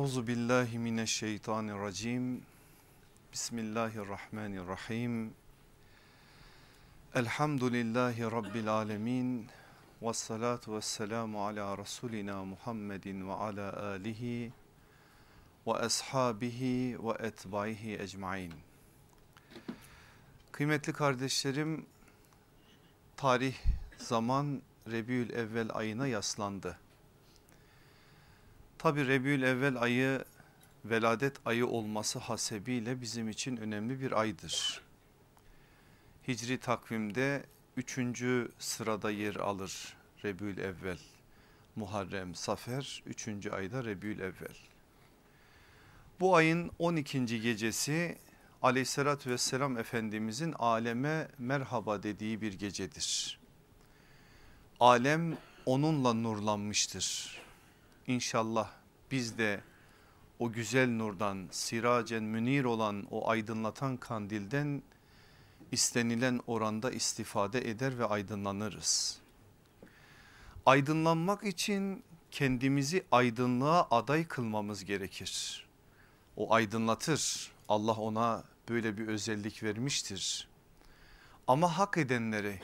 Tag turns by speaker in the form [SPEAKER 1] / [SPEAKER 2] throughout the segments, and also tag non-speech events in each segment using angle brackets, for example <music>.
[SPEAKER 1] Euzu billahi mineşşeytanirracim. Bismillahirrahmanirrahim. Elhamdülillahi rabbil alamin. Ves salatu vesselamu ala rasulina Muhammedin ve ala alihi ve ashabihi ve etbaihi ecmaîn. Kıymetli kardeşlerim, tarih zaman Rebiül Evvel ayına yaslandı. Tabi Rebiül Evvel ayı veladet ayı olması hasebiyle bizim için önemli bir aydır. Hicri takvimde üçüncü sırada yer alır Rebiül Evvel. Muharrem, Safer üçüncü ayda Rebiül Evvel. Bu ayın 12. gecesi aleyhissalatü vesselam Efendimizin aleme merhaba dediği bir gecedir. Alem onunla nurlanmıştır. İnşallah biz de o güzel nurdan siracen münir olan o aydınlatan kandilden istenilen oranda istifade eder ve aydınlanırız. Aydınlanmak için kendimizi aydınlığa aday kılmamız gerekir. O aydınlatır. Allah ona böyle bir özellik vermiştir. Ama hak edenleri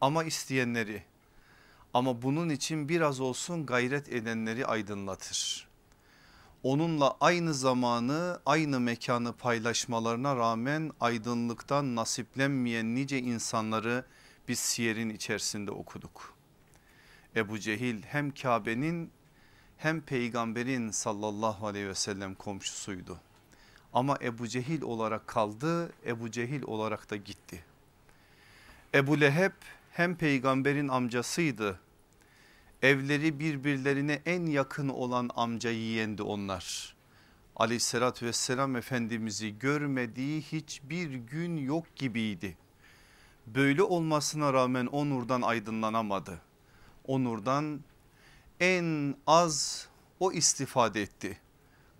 [SPEAKER 1] ama isteyenleri ama bunun için biraz olsun gayret edenleri aydınlatır. Onunla aynı zamanı aynı mekanı paylaşmalarına rağmen aydınlıktan nasiplenmeyen nice insanları biz siyerin içerisinde okuduk. Ebu Cehil hem Kabe'nin hem peygamberin sallallahu aleyhi ve sellem komşusuydu. Ama Ebu Cehil olarak kaldı, Ebu Cehil olarak da gitti. Ebu Leheb hem peygamberin amcasıydı. Evleri birbirlerine en yakın olan amca yiyendi onlar. Aleyhissalatü vesselam Efendimiz'i görmediği hiçbir gün yok gibiydi. Böyle olmasına rağmen o nurdan aydınlanamadı. O nurdan en az o istifade etti.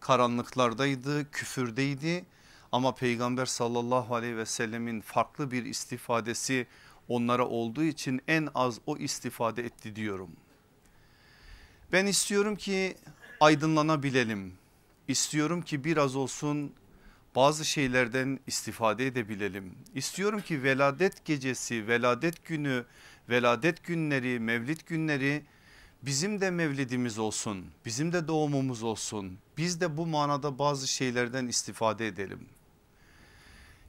[SPEAKER 1] Karanlıklardaydı, küfürdeydi ama peygamber sallallahu aleyhi ve sellemin farklı bir istifadesi onlara olduğu için en az o istifade etti diyorum. Ben istiyorum ki aydınlanabilelim. İstiyorum ki biraz olsun bazı şeylerden istifade edebilelim. İstiyorum ki veladet gecesi, veladet günü, veladet günleri, mevlid günleri bizim de mevlidimiz olsun. Bizim de doğumumuz olsun. Biz de bu manada bazı şeylerden istifade edelim.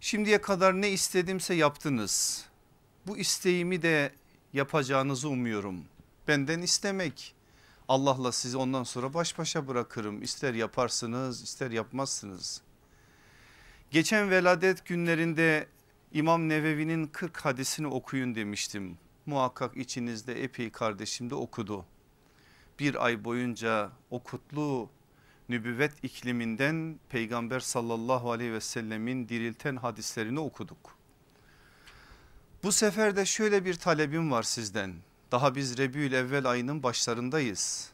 [SPEAKER 1] Şimdiye kadar ne istedimse yaptınız. Bu isteğimi de yapacağınızı umuyorum. Benden istemek. Allah'la sizi ondan sonra baş başa bırakırım. İster yaparsınız ister yapmazsınız. Geçen veladet günlerinde İmam Nevevi'nin 40 hadisini okuyun demiştim. Muhakkak içinizde epey kardeşim de okudu. Bir ay boyunca o kutlu nübüvvet ikliminden peygamber sallallahu aleyhi ve sellemin dirilten hadislerini okuduk. Bu sefer de şöyle bir talebim var sizden. Daha biz Rebiül Evvel ayının başlarındayız.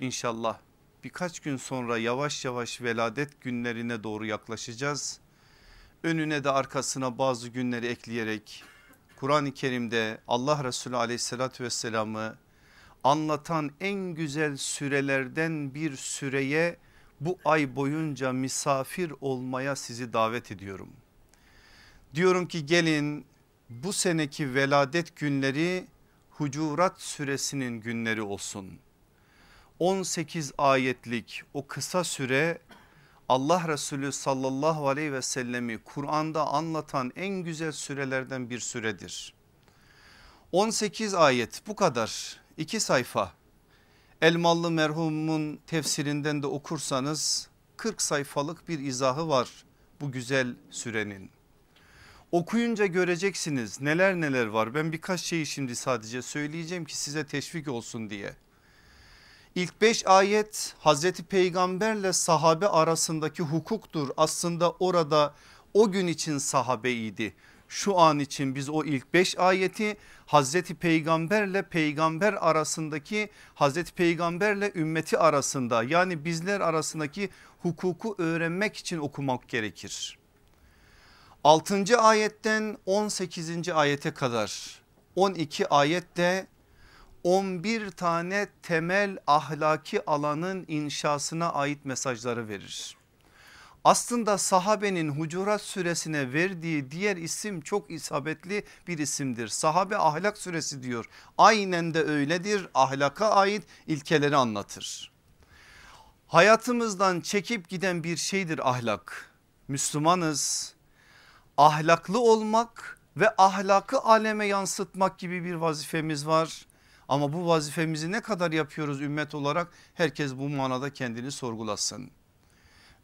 [SPEAKER 1] İnşallah birkaç gün sonra yavaş yavaş veladet günlerine doğru yaklaşacağız. Önüne de arkasına bazı günleri ekleyerek Kur'an-ı Kerim'de Allah Resulü aleyhissalatü vesselamı anlatan en güzel sürelerden bir süreye bu ay boyunca misafir olmaya sizi davet ediyorum. Diyorum ki gelin bu seneki veladet günleri Hucurat suresinin günleri olsun. 18 ayetlik o kısa süre Allah Resulü sallallahu aleyhi ve sellemi Kur'an'da anlatan en güzel sürelerden bir süredir. 18 ayet bu kadar 2 sayfa Elmalı merhumun tefsirinden de okursanız 40 sayfalık bir izahı var bu güzel sürenin. Okuyunca göreceksiniz neler neler var. Ben birkaç şeyi şimdi sadece söyleyeceğim ki size teşvik olsun diye. İlk beş ayet Hazreti Peygamberle sahabe arasındaki hukuktur. Aslında orada o gün için sahabeydi. Şu an için biz o ilk beş ayeti Hazreti Peygamberle peygamber arasındaki Hazreti Peygamberle ümmeti arasında yani bizler arasındaki hukuku öğrenmek için okumak gerekir. 6. ayetten 18. ayete kadar 12 ayette 11 tane temel ahlaki alanın inşasına ait mesajları verir. Aslında sahabenin Hucurat suresine verdiği diğer isim çok isabetli bir isimdir. Sahabe ahlak suresi diyor. Aynen de öyledir. Ahlaka ait ilkeleri anlatır. Hayatımızdan çekip giden bir şeydir ahlak. Müslümanız. Ahlaklı olmak ve ahlakı aleme yansıtmak gibi bir vazifemiz var. Ama bu vazifemizi ne kadar yapıyoruz ümmet olarak herkes bu manada kendini sorgulasın.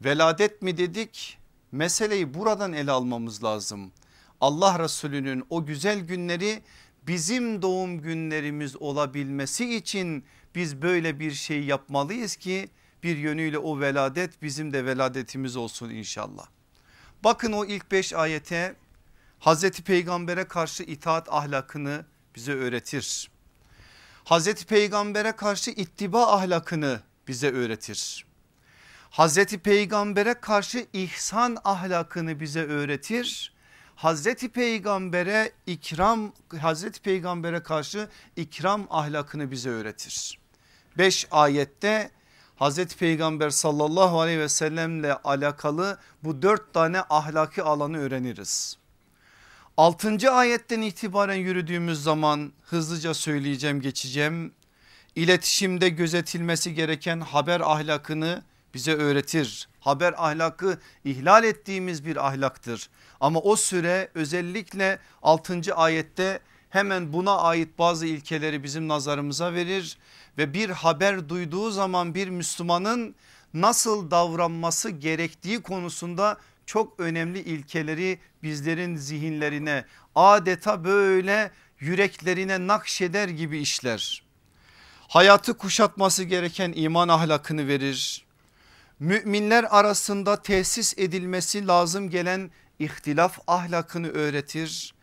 [SPEAKER 1] Veladet mi dedik? Meseleyi buradan ele almamız lazım. Allah Resulü'nün o güzel günleri bizim doğum günlerimiz olabilmesi için biz böyle bir şey yapmalıyız ki bir yönüyle o veladet bizim de veladetimiz olsun inşallah. Bakın o ilk beş ayete Hazreti Peygamber'e karşı itaat ahlakını bize öğretir. Hazreti Peygamber'e karşı ittiba ahlakını bize öğretir. Hazreti Peygamber'e karşı ihsan ahlakını bize öğretir. Hazreti Peygamber'e ikram Hazreti Peygamber'e karşı ikram ahlakını bize öğretir. Beş ayette Hazreti Peygamber sallallahu aleyhi ve sellemle alakalı bu dört tane ahlaki alanı öğreniriz. Altıncı ayetten itibaren yürüdüğümüz zaman hızlıca söyleyeceğim geçeceğim. İletişimde gözetilmesi gereken haber ahlakını bize öğretir. Haber ahlakı ihlal ettiğimiz bir ahlaktır. Ama o süre özellikle 6. ayette hemen buna ait bazı ilkeleri bizim nazarımıza verir ve bir haber duyduğu zaman bir Müslümanın nasıl davranması gerektiği konusunda çok önemli ilkeleri bizlerin zihinlerine adeta böyle yüreklerine nakşeder gibi işler. Hayatı kuşatması gereken iman ahlakını verir. Müminler arasında tesis edilmesi lazım gelen ihtilaf ahlakını öğretir.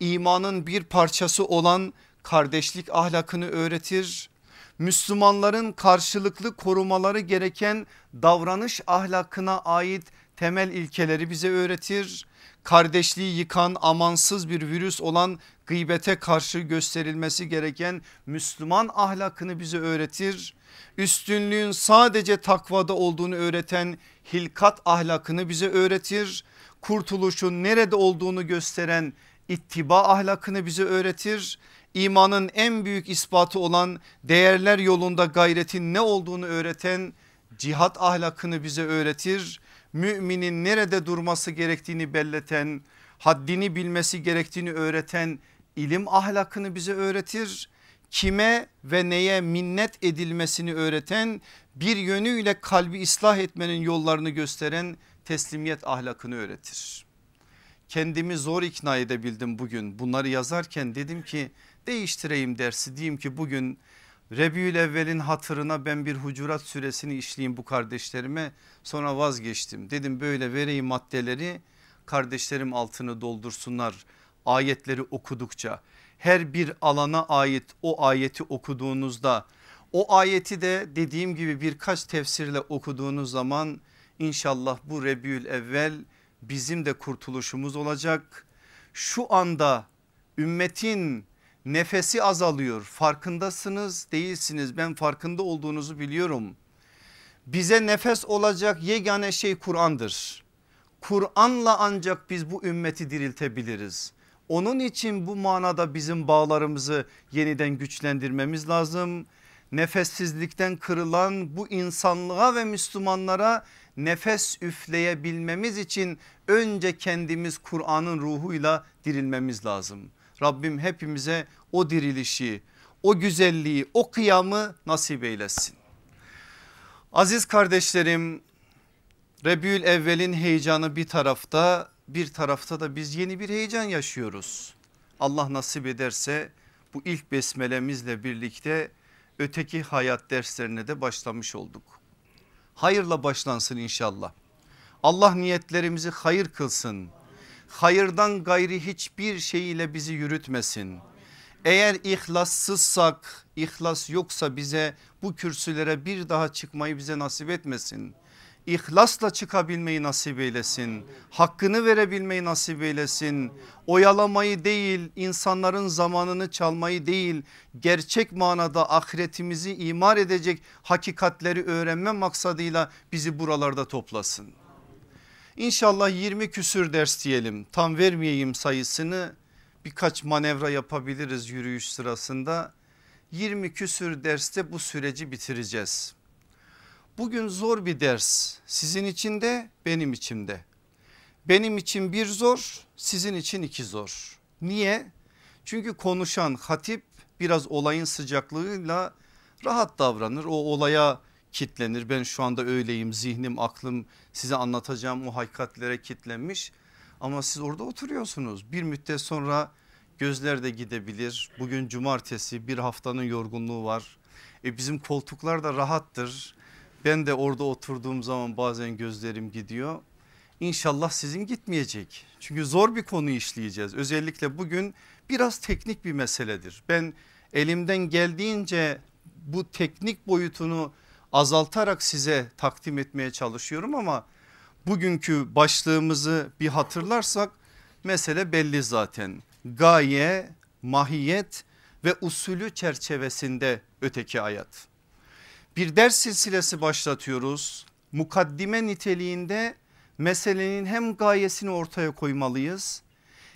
[SPEAKER 1] İmanın bir parçası olan kardeşlik ahlakını öğretir. Müslümanların karşılıklı korumaları gereken davranış ahlakına ait temel ilkeleri bize öğretir. Kardeşliği yıkan amansız bir virüs olan gıybete karşı gösterilmesi gereken Müslüman ahlakını bize öğretir. Üstünlüğün sadece takvada olduğunu öğreten hilkat ahlakını bize öğretir. Kurtuluşun nerede olduğunu gösteren ittiba ahlakını bize öğretir. İmanın en büyük ispatı olan değerler yolunda gayretin ne olduğunu öğreten cihat ahlakını bize öğretir müminin nerede durması gerektiğini belleten, haddini bilmesi gerektiğini öğreten ilim ahlakını bize öğretir. Kime ve neye minnet edilmesini öğreten bir yönüyle kalbi ıslah etmenin yollarını gösteren teslimiyet ahlakını öğretir. Kendimi zor ikna edebildim bugün bunları yazarken dedim ki değiştireyim dersi diyeyim ki bugün Rebiyül evvelin hatırına ben bir hucurat süresini işleyeyim bu kardeşlerime sonra vazgeçtim. Dedim böyle vereyim maddeleri kardeşlerim altını doldursunlar ayetleri okudukça. Her bir alana ait o ayeti okuduğunuzda o ayeti de dediğim gibi birkaç tefsirle okuduğunuz zaman inşallah bu Rebiyül evvel bizim de kurtuluşumuz olacak. Şu anda ümmetin nefesi azalıyor farkındasınız değilsiniz ben farkında olduğunuzu biliyorum. Bize nefes olacak yegane şey Kur'an'dır. Kur'an'la ancak biz bu ümmeti diriltebiliriz. Onun için bu manada bizim bağlarımızı yeniden güçlendirmemiz lazım. Nefessizlikten kırılan bu insanlığa ve Müslümanlara nefes üfleyebilmemiz için önce kendimiz Kur'an'ın ruhuyla dirilmemiz lazım. Rabbim hepimize o dirilişi, o güzelliği, o kıyamı nasip eylesin. Aziz kardeşlerim Rebül evvelin heyecanı bir tarafta bir tarafta da biz yeni bir heyecan yaşıyoruz. Allah nasip ederse bu ilk besmelemizle birlikte öteki hayat derslerine de başlamış olduk. Hayırla başlansın inşallah. Allah niyetlerimizi hayır kılsın hayırdan gayri hiçbir şey ile bizi yürütmesin. Eğer ihlassızsak ihlas yoksa bize bu kürsülere bir daha çıkmayı bize nasip etmesin. ihlasla çıkabilmeyi nasip eylesin. Hakkını verebilmeyi nasip eylesin. Oyalamayı değil insanların zamanını çalmayı değil gerçek manada ahiretimizi imar edecek hakikatleri öğrenme maksadıyla bizi buralarda toplasın. İnşallah 20 küsür ders diyelim tam vermeyeyim sayısını birkaç manevra yapabiliriz yürüyüş sırasında. 20 küsür derste bu süreci bitireceğiz. Bugün zor bir ders sizin için de benim için de. Benim için bir zor sizin için iki zor. Niye? Çünkü konuşan hatip biraz olayın sıcaklığıyla rahat davranır. O olaya kitlenir ben şu anda öyleyim zihnim aklım size anlatacağım o hakikatlere kitlenmiş. Ama siz orada oturuyorsunuz bir müddet sonra gözler de gidebilir. Bugün cumartesi bir haftanın yorgunluğu var. E bizim koltuklar da rahattır. Ben de orada oturduğum zaman bazen gözlerim gidiyor. İnşallah sizin gitmeyecek. Çünkü zor bir konu işleyeceğiz. Özellikle bugün biraz teknik bir meseledir. Ben elimden geldiğince bu teknik boyutunu azaltarak size takdim etmeye çalışıyorum ama bugünkü başlığımızı bir hatırlarsak mesele belli zaten. Gaye, mahiyet ve usulü çerçevesinde öteki hayat bir ders silsilesi başlatıyoruz. Mukaddime niteliğinde meselenin hem gayesini ortaya koymalıyız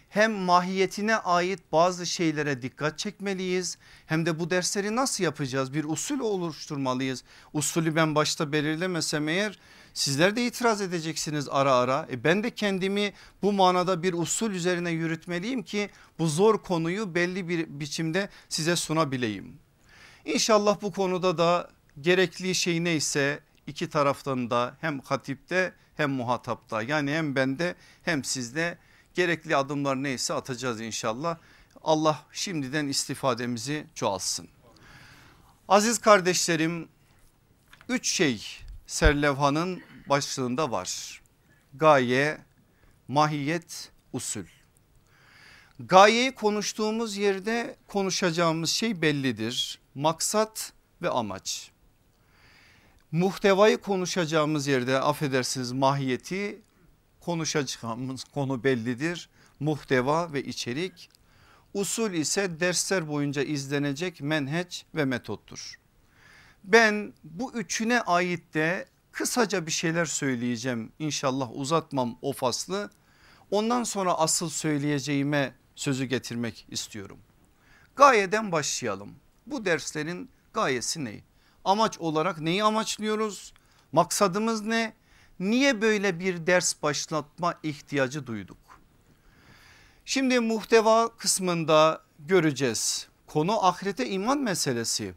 [SPEAKER 1] hem mahiyetine ait bazı şeylere dikkat çekmeliyiz. Hem de bu dersleri nasıl yapacağız bir usul oluşturmalıyız. Usulü ben başta belirlemesem eğer sizler de itiraz edeceksiniz ara ara. E ben de kendimi bu manada bir usul üzerine yürütmeliyim ki bu zor konuyu belli bir biçimde size sunabileyim. İnşallah bu konuda da gerekli şey neyse iki taraftan da hem hatipte hem muhatapta yani hem bende hem sizde gerekli adımlar neyse atacağız inşallah. Allah şimdiden istifademizi çoğalsın. Aziz kardeşlerim üç şey serlevhanın başlığında var. Gaye, mahiyet, usul. Gayeyi konuştuğumuz yerde konuşacağımız şey bellidir. Maksat ve amaç. Muhtevayı konuşacağımız yerde affedersiniz mahiyeti konuşacağımız konu bellidir. Muhteva ve içerik. Usul ise dersler boyunca izlenecek menheç ve metottur. Ben bu üçüne ait de kısaca bir şeyler söyleyeceğim. İnşallah uzatmam o faslı. Ondan sonra asıl söyleyeceğime sözü getirmek istiyorum. Gayeden başlayalım. Bu derslerin gayesi ne? amaç olarak neyi amaçlıyoruz? Maksadımız ne? Niye böyle bir ders başlatma ihtiyacı duyduk? Şimdi muhteva kısmında göreceğiz. Konu ahirete iman meselesi.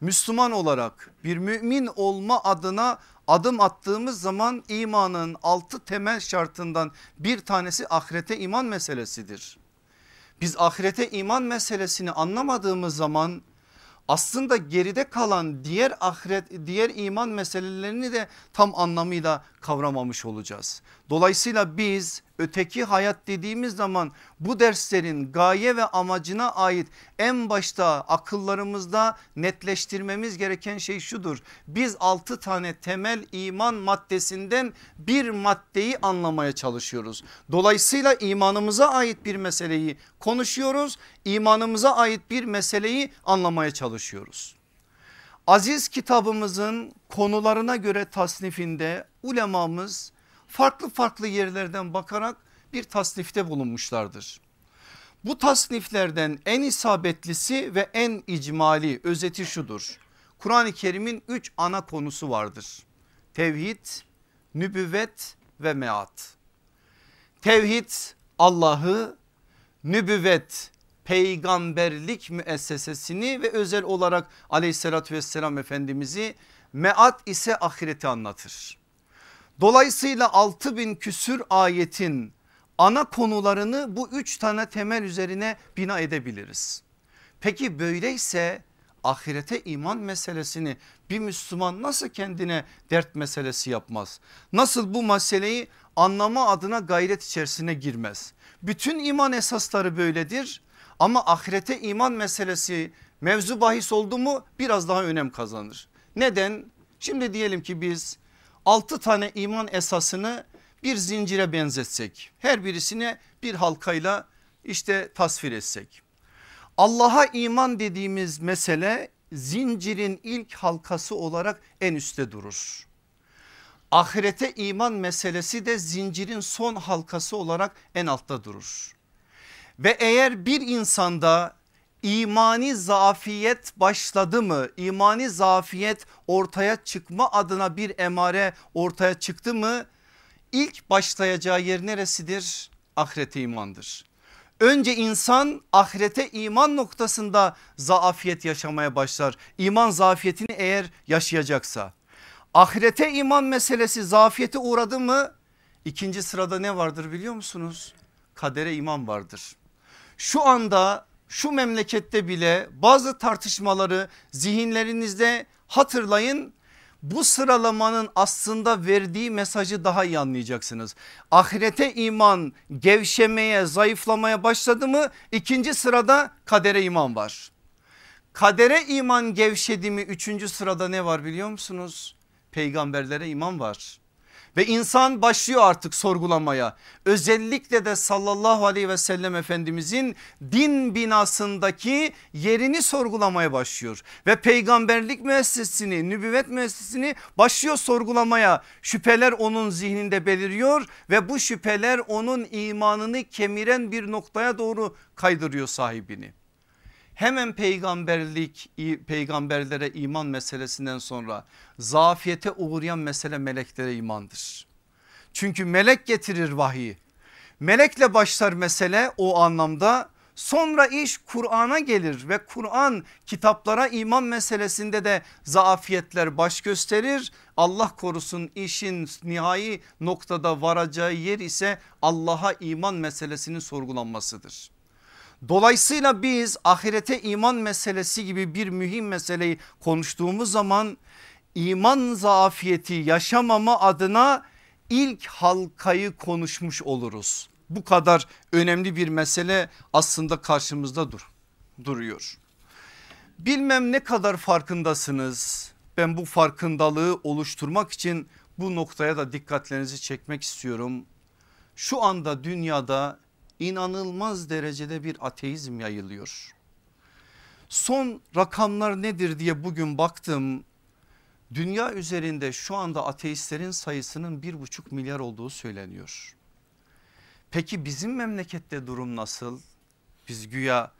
[SPEAKER 1] Müslüman olarak bir mümin olma adına adım attığımız zaman imanın altı temel şartından bir tanesi ahirete iman meselesidir. Biz ahirete iman meselesini anlamadığımız zaman aslında geride kalan diğer ahiret diğer iman meselelerini de tam anlamıyla kavramamış olacağız. Dolayısıyla biz öteki hayat dediğimiz zaman bu derslerin gaye ve amacına ait en başta akıllarımızda netleştirmemiz gereken şey şudur. Biz 6 tane temel iman maddesinden bir maddeyi anlamaya çalışıyoruz. Dolayısıyla imanımıza ait bir meseleyi konuşuyoruz. İmanımıza ait bir meseleyi anlamaya çalışıyoruz. Aziz kitabımızın konularına göre tasnifinde ulemamız farklı farklı yerlerden bakarak bir tasnifte bulunmuşlardır. Bu tasniflerden en isabetlisi ve en icmali özeti şudur. Kur'an-ı Kerim'in üç ana konusu vardır. Tevhid, nübüvvet ve meat. Tevhid Allah'ı, nübüvvet peygamberlik müessesesini ve özel olarak aleyhissalatü vesselam efendimizi meat ise ahireti anlatır. Dolayısıyla 6000 küsür ayetin ana konularını bu üç tane temel üzerine bina edebiliriz. Peki böyleyse ahirete iman meselesini bir Müslüman nasıl kendine dert meselesi yapmaz? Nasıl bu meseleyi anlama adına gayret içerisine girmez? Bütün iman esasları böyledir ama ahirete iman meselesi mevzu bahis oldu mu biraz daha önem kazanır. Neden? Şimdi diyelim ki biz 6 tane iman esasını bir zincire benzetsek her birisine bir halkayla işte tasvir etsek. Allah'a iman dediğimiz mesele zincirin ilk halkası olarak en üstte durur. Ahirete iman meselesi de zincirin son halkası olarak en altta durur. Ve eğer bir insanda imani zafiyet başladı mı? İmani zafiyet ortaya çıkma adına bir emare ortaya çıktı mı? İlk başlayacağı yer neresidir? Ahirete imandır. Önce insan ahirete iman noktasında zaafiyet yaşamaya başlar. İman zafiyetini eğer yaşayacaksa. Ahirete iman meselesi zafiyete uğradı mı? İkinci sırada ne vardır biliyor musunuz? Kadere iman vardır. Şu anda şu memlekette bile bazı tartışmaları zihinlerinizde hatırlayın. Bu sıralamanın aslında verdiği mesajı daha iyi anlayacaksınız. Ahirete iman gevşemeye zayıflamaya başladı mı ikinci sırada kadere iman var. Kadere iman gevşedi mi üçüncü sırada ne var biliyor musunuz? Peygamberlere iman var. Ve insan başlıyor artık sorgulamaya. Özellikle de sallallahu aleyhi ve sellem efendimizin din binasındaki yerini sorgulamaya başlıyor. Ve peygamberlik müessesini, nübüvvet müessesini başlıyor sorgulamaya. Şüpheler onun zihninde beliriyor ve bu şüpheler onun imanını kemiren bir noktaya doğru kaydırıyor sahibini hemen peygamberlik peygamberlere iman meselesinden sonra zafiyete uğrayan mesele meleklere imandır. Çünkü melek getirir vahiy. Melekle başlar mesele o anlamda sonra iş Kur'an'a gelir ve Kur'an kitaplara iman meselesinde de zaafiyetler baş gösterir. Allah korusun işin nihai noktada varacağı yer ise Allah'a iman meselesinin sorgulanmasıdır. Dolayısıyla biz ahirete iman meselesi gibi bir mühim meseleyi konuştuğumuz zaman iman zafiyeti yaşamama adına ilk halkayı konuşmuş oluruz. Bu kadar önemli bir mesele aslında karşımızda dur, duruyor. Bilmem ne kadar farkındasınız. Ben bu farkındalığı oluşturmak için bu noktaya da dikkatlerinizi çekmek istiyorum. Şu anda dünyada inanılmaz derecede bir ateizm yayılıyor. Son rakamlar nedir diye bugün baktım. Dünya üzerinde şu anda ateistlerin sayısının bir buçuk milyar olduğu söyleniyor. Peki bizim memlekette durum nasıl? Biz güya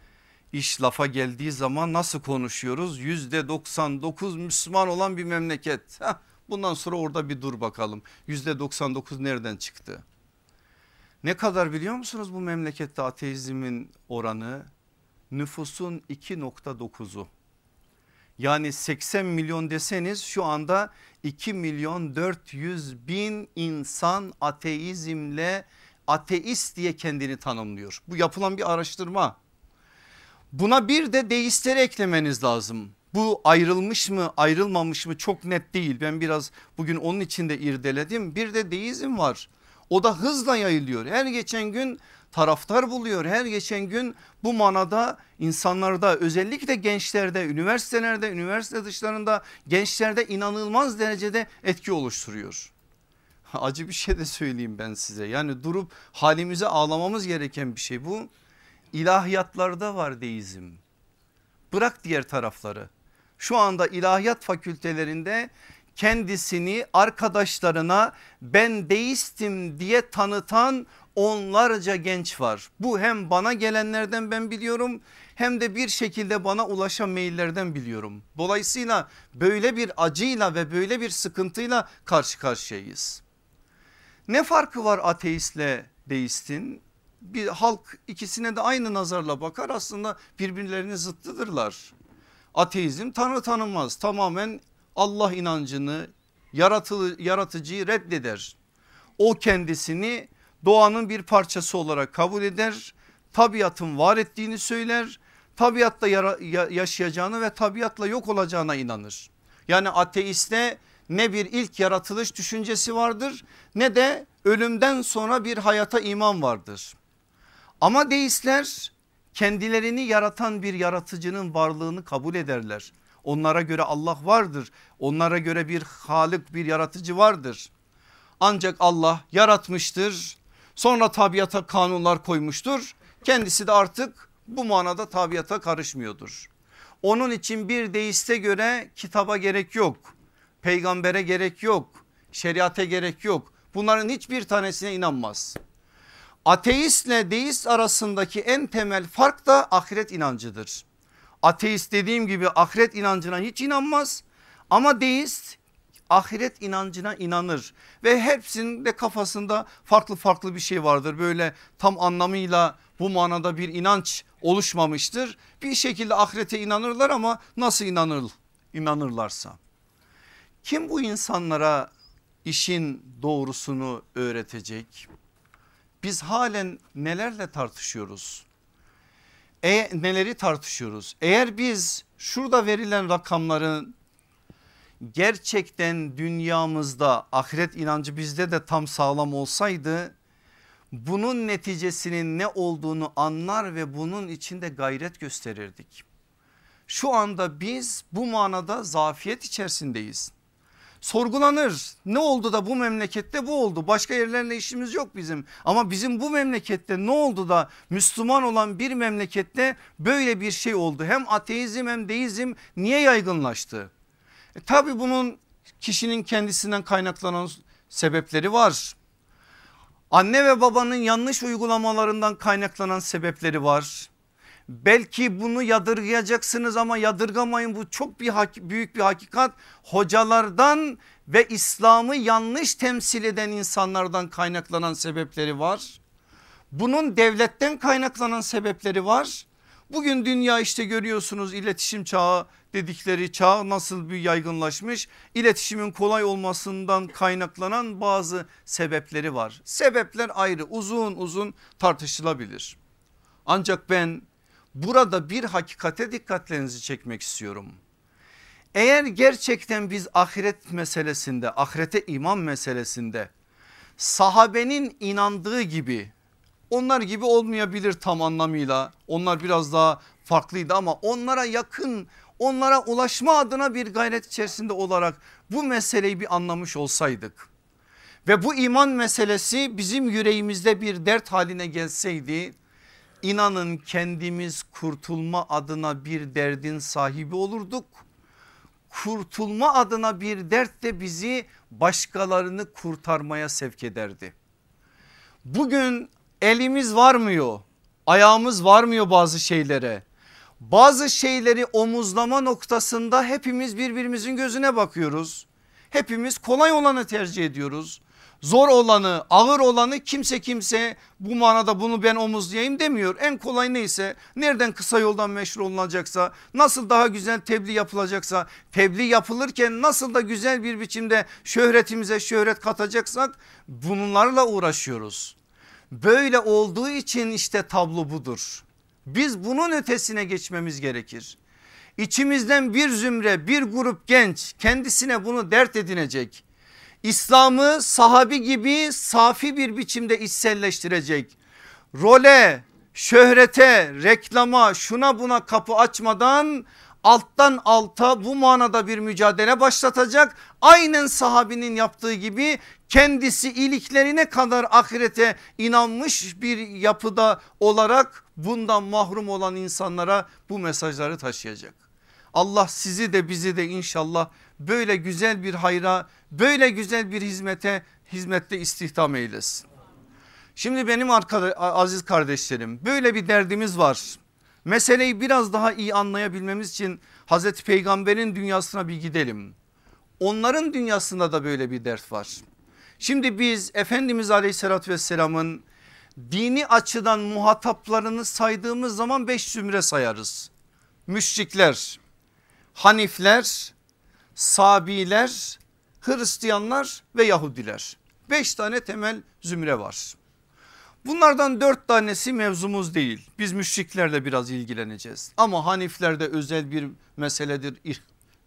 [SPEAKER 1] iş lafa geldiği zaman nasıl konuşuyoruz? Yüzde 99 Müslüman olan bir memleket. Heh, bundan sonra orada bir dur bakalım. Yüzde 99 nereden çıktı? Ne kadar biliyor musunuz bu memlekette ateizmin oranı? Nüfusun 2.9'u. Yani 80 milyon deseniz şu anda 2 milyon 400 bin insan ateizmle ateist diye kendini tanımlıyor. Bu yapılan bir araştırma. Buna bir de deistleri eklemeniz lazım. Bu ayrılmış mı ayrılmamış mı çok net değil. Ben biraz bugün onun için de irdeledim. Bir de deizm var. O da hızla yayılıyor. Her geçen gün taraftar buluyor. Her geçen gün bu manada insanlarda özellikle gençlerde, üniversitelerde, üniversite dışlarında gençlerde inanılmaz derecede etki oluşturuyor. <laughs> Acı bir şey de söyleyeyim ben size. Yani durup halimize ağlamamız gereken bir şey bu. İlahiyatlarda var deizm. Bırak diğer tarafları. Şu anda ilahiyat fakültelerinde kendisini arkadaşlarına ben deistim diye tanıtan onlarca genç var. Bu hem bana gelenlerden ben biliyorum hem de bir şekilde bana ulaşan maillerden biliyorum. Dolayısıyla böyle bir acıyla ve böyle bir sıkıntıyla karşı karşıyayız. Ne farkı var ateistle deistin? Bir halk ikisine de aynı nazarla bakar aslında birbirlerinin zıttıdırlar. Ateizm tanrı tanımaz tamamen Allah inancını yaratılı, yaratıcıyı reddeder. O kendisini doğanın bir parçası olarak kabul eder. Tabiatın var ettiğini söyler. Tabiatta yaşayacağını ve tabiatla yok olacağına inanır. Yani ateiste ne bir ilk yaratılış düşüncesi vardır ne de ölümden sonra bir hayata iman vardır. Ama deistler kendilerini yaratan bir yaratıcının varlığını kabul ederler. Onlara göre Allah vardır. Onlara göre bir halik bir yaratıcı vardır. Ancak Allah yaratmıştır. Sonra tabiata kanunlar koymuştur. Kendisi de artık bu manada tabiata karışmıyordur. Onun için bir deiste göre kitaba gerek yok. Peygambere gerek yok. Şeriate gerek yok. Bunların hiçbir tanesine inanmaz. Ateistle deist arasındaki en temel fark da ahiret inancıdır. Ateist dediğim gibi ahiret inancına hiç inanmaz ama deist ahiret inancına inanır ve hepsinin de kafasında farklı farklı bir şey vardır. Böyle tam anlamıyla bu manada bir inanç oluşmamıştır. Bir şekilde ahirete inanırlar ama nasıl inanır, inanırlarsa. Kim bu insanlara işin doğrusunu öğretecek? Biz halen nelerle tartışıyoruz? E, neleri tartışıyoruz? Eğer biz şurada verilen rakamların gerçekten dünyamızda ahiret inancı bizde de tam sağlam olsaydı bunun neticesinin ne olduğunu anlar ve bunun içinde gayret gösterirdik. Şu anda biz bu manada zafiyet içerisindeyiz. Sorgulanır ne oldu da bu memlekette bu oldu başka yerlerle işimiz yok bizim ama bizim bu memlekette ne oldu da Müslüman olan bir memlekette böyle bir şey oldu hem ateizm hem deizm niye yaygınlaştı? E, tabi bunun kişinin kendisinden kaynaklanan sebepleri var. Anne ve babanın yanlış uygulamalarından kaynaklanan sebepleri var. Belki bunu yadırgayacaksınız ama yadırgamayın bu çok bir büyük bir hakikat. Hocalardan ve İslam'ı yanlış temsil eden insanlardan kaynaklanan sebepleri var. Bunun devletten kaynaklanan sebepleri var. Bugün dünya işte görüyorsunuz iletişim çağı dedikleri çağ nasıl bir yaygınlaşmış iletişimin kolay olmasından kaynaklanan bazı sebepleri var. Sebepler ayrı uzun uzun tartışılabilir. Ancak ben burada bir hakikate dikkatlerinizi çekmek istiyorum. Eğer gerçekten biz ahiret meselesinde ahirete iman meselesinde sahabenin inandığı gibi onlar gibi olmayabilir tam anlamıyla onlar biraz daha farklıydı ama onlara yakın onlara ulaşma adına bir gayret içerisinde olarak bu meseleyi bir anlamış olsaydık ve bu iman meselesi bizim yüreğimizde bir dert haline gelseydi inanın kendimiz kurtulma adına bir derdin sahibi olurduk. Kurtulma adına bir dert de bizi başkalarını kurtarmaya sevk ederdi. Bugün elimiz varmıyor, ayağımız varmıyor bazı şeylere bazı şeyleri omuzlama noktasında hepimiz birbirimizin gözüne bakıyoruz. Hepimiz kolay olanı tercih ediyoruz. Zor olanı ağır olanı kimse kimse bu manada bunu ben omuzlayayım demiyor. En kolay neyse nereden kısa yoldan meşhur olunacaksa nasıl daha güzel tebliğ yapılacaksa tebliğ yapılırken nasıl da güzel bir biçimde şöhretimize şöhret katacaksak bunlarla uğraşıyoruz. Böyle olduğu için işte tablo budur. Biz bunun ötesine geçmemiz gerekir. İçimizden bir zümre bir grup genç kendisine bunu dert edinecek. İslam'ı sahabi gibi safi bir biçimde içselleştirecek. Role, şöhrete, reklama şuna buna kapı açmadan alttan alta bu manada bir mücadele başlatacak. Aynen sahabinin yaptığı gibi kendisi iliklerine kadar ahirete inanmış bir yapıda olarak bundan mahrum olan insanlara bu mesajları taşıyacak. Allah sizi de bizi de inşallah böyle güzel bir hayra böyle güzel bir hizmete hizmette istihdam eylesin. Şimdi benim aziz kardeşlerim böyle bir derdimiz var. Meseleyi biraz daha iyi anlayabilmemiz için Hazreti Peygamber'in dünyasına bir gidelim. Onların dünyasında da böyle bir dert var. Şimdi biz Efendimiz aleyhissalatü vesselamın dini açıdan muhataplarını saydığımız zaman beş zümre sayarız. Müşrikler, Hanifler, Sabiler, Hristiyanlar ve Yahudiler. Beş tane temel zümre var. Bunlardan dört tanesi mevzumuz değil. Biz müşriklerle biraz ilgileneceğiz. Ama Haniflerde özel bir meseledir.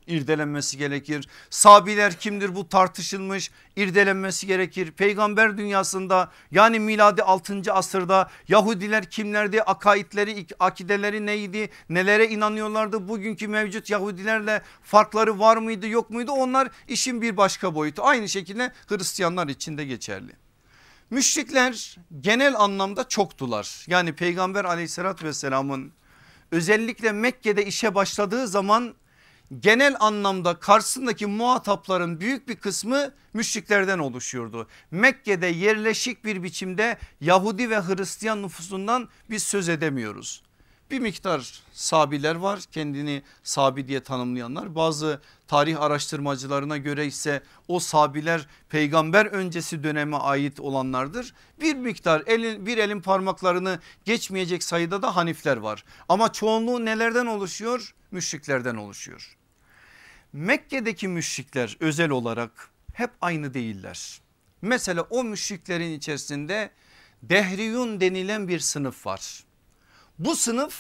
[SPEAKER 1] İrdelenmesi gerekir. Sabiler kimdir bu tartışılmış irdelenmesi gerekir. Peygamber dünyasında yani miladi 6. asırda Yahudiler kimlerdi akaidleri akideleri neydi nelere inanıyorlardı bugünkü mevcut Yahudilerle farkları var mıydı yok muydu onlar işin bir başka boyutu aynı şekilde Hristiyanlar için de geçerli. Müşrikler genel anlamda çoktular yani peygamber aleyhissalatü vesselamın özellikle Mekke'de işe başladığı zaman genel anlamda karşısındaki muhatapların büyük bir kısmı müşriklerden oluşuyordu. Mekke'de yerleşik bir biçimde Yahudi ve Hristiyan nüfusundan biz söz edemiyoruz. Bir miktar sabiler var kendini sabi diye tanımlayanlar bazı tarih araştırmacılarına göre ise o sabiler peygamber öncesi döneme ait olanlardır. Bir miktar elin, bir elin parmaklarını geçmeyecek sayıda da hanifler var ama çoğunluğu nelerden oluşuyor? Müşriklerden oluşuyor. Mekke'deki müşrikler özel olarak hep aynı değiller. Mesela o müşriklerin içerisinde dehriyun denilen bir sınıf var. Bu sınıf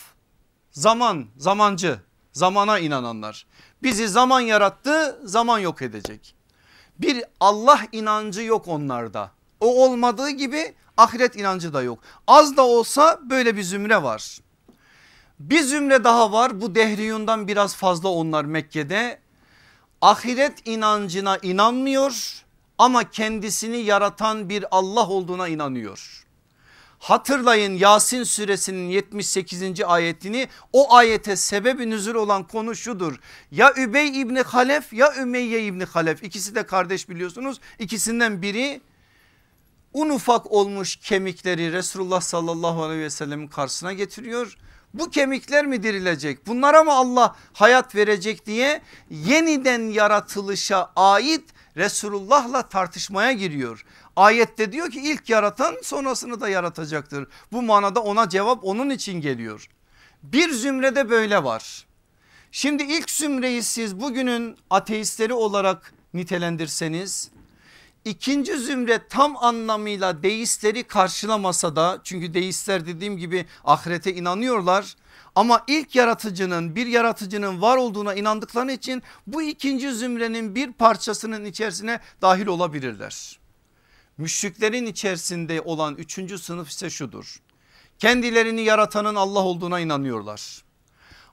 [SPEAKER 1] zaman, zamancı, zamana inananlar. Bizi zaman yarattı, zaman yok edecek. Bir Allah inancı yok onlarda. O olmadığı gibi ahiret inancı da yok. Az da olsa böyle bir zümre var. Bir zümre daha var bu dehriyundan biraz fazla onlar Mekke'de. Ahiret inancına inanmıyor ama kendisini yaratan bir Allah olduğuna inanıyor. Hatırlayın Yasin suresinin 78. ayetini o ayete sebebi nüzul olan konu şudur. Ya Übey İbni Halef ya Ümeyye İbni Halef ikisi de kardeş biliyorsunuz. İkisinden biri un ufak olmuş kemikleri Resulullah sallallahu aleyhi ve sellemin karşısına getiriyor. Bu kemikler mi dirilecek bunlara mı Allah hayat verecek diye yeniden yaratılışa ait Resulullah'la tartışmaya giriyor. Ayette diyor ki ilk yaratan sonrasını da yaratacaktır. Bu manada ona cevap onun için geliyor. Bir zümrede böyle var. Şimdi ilk zümreyi siz bugünün ateistleri olarak nitelendirseniz ikinci zümre tam anlamıyla deistleri karşılamasa da çünkü deistler dediğim gibi ahirete inanıyorlar. Ama ilk yaratıcının bir yaratıcının var olduğuna inandıkları için bu ikinci zümrenin bir parçasının içerisine dahil olabilirler. Müşriklerin içerisinde olan üçüncü sınıf ise şudur. Kendilerini yaratanın Allah olduğuna inanıyorlar.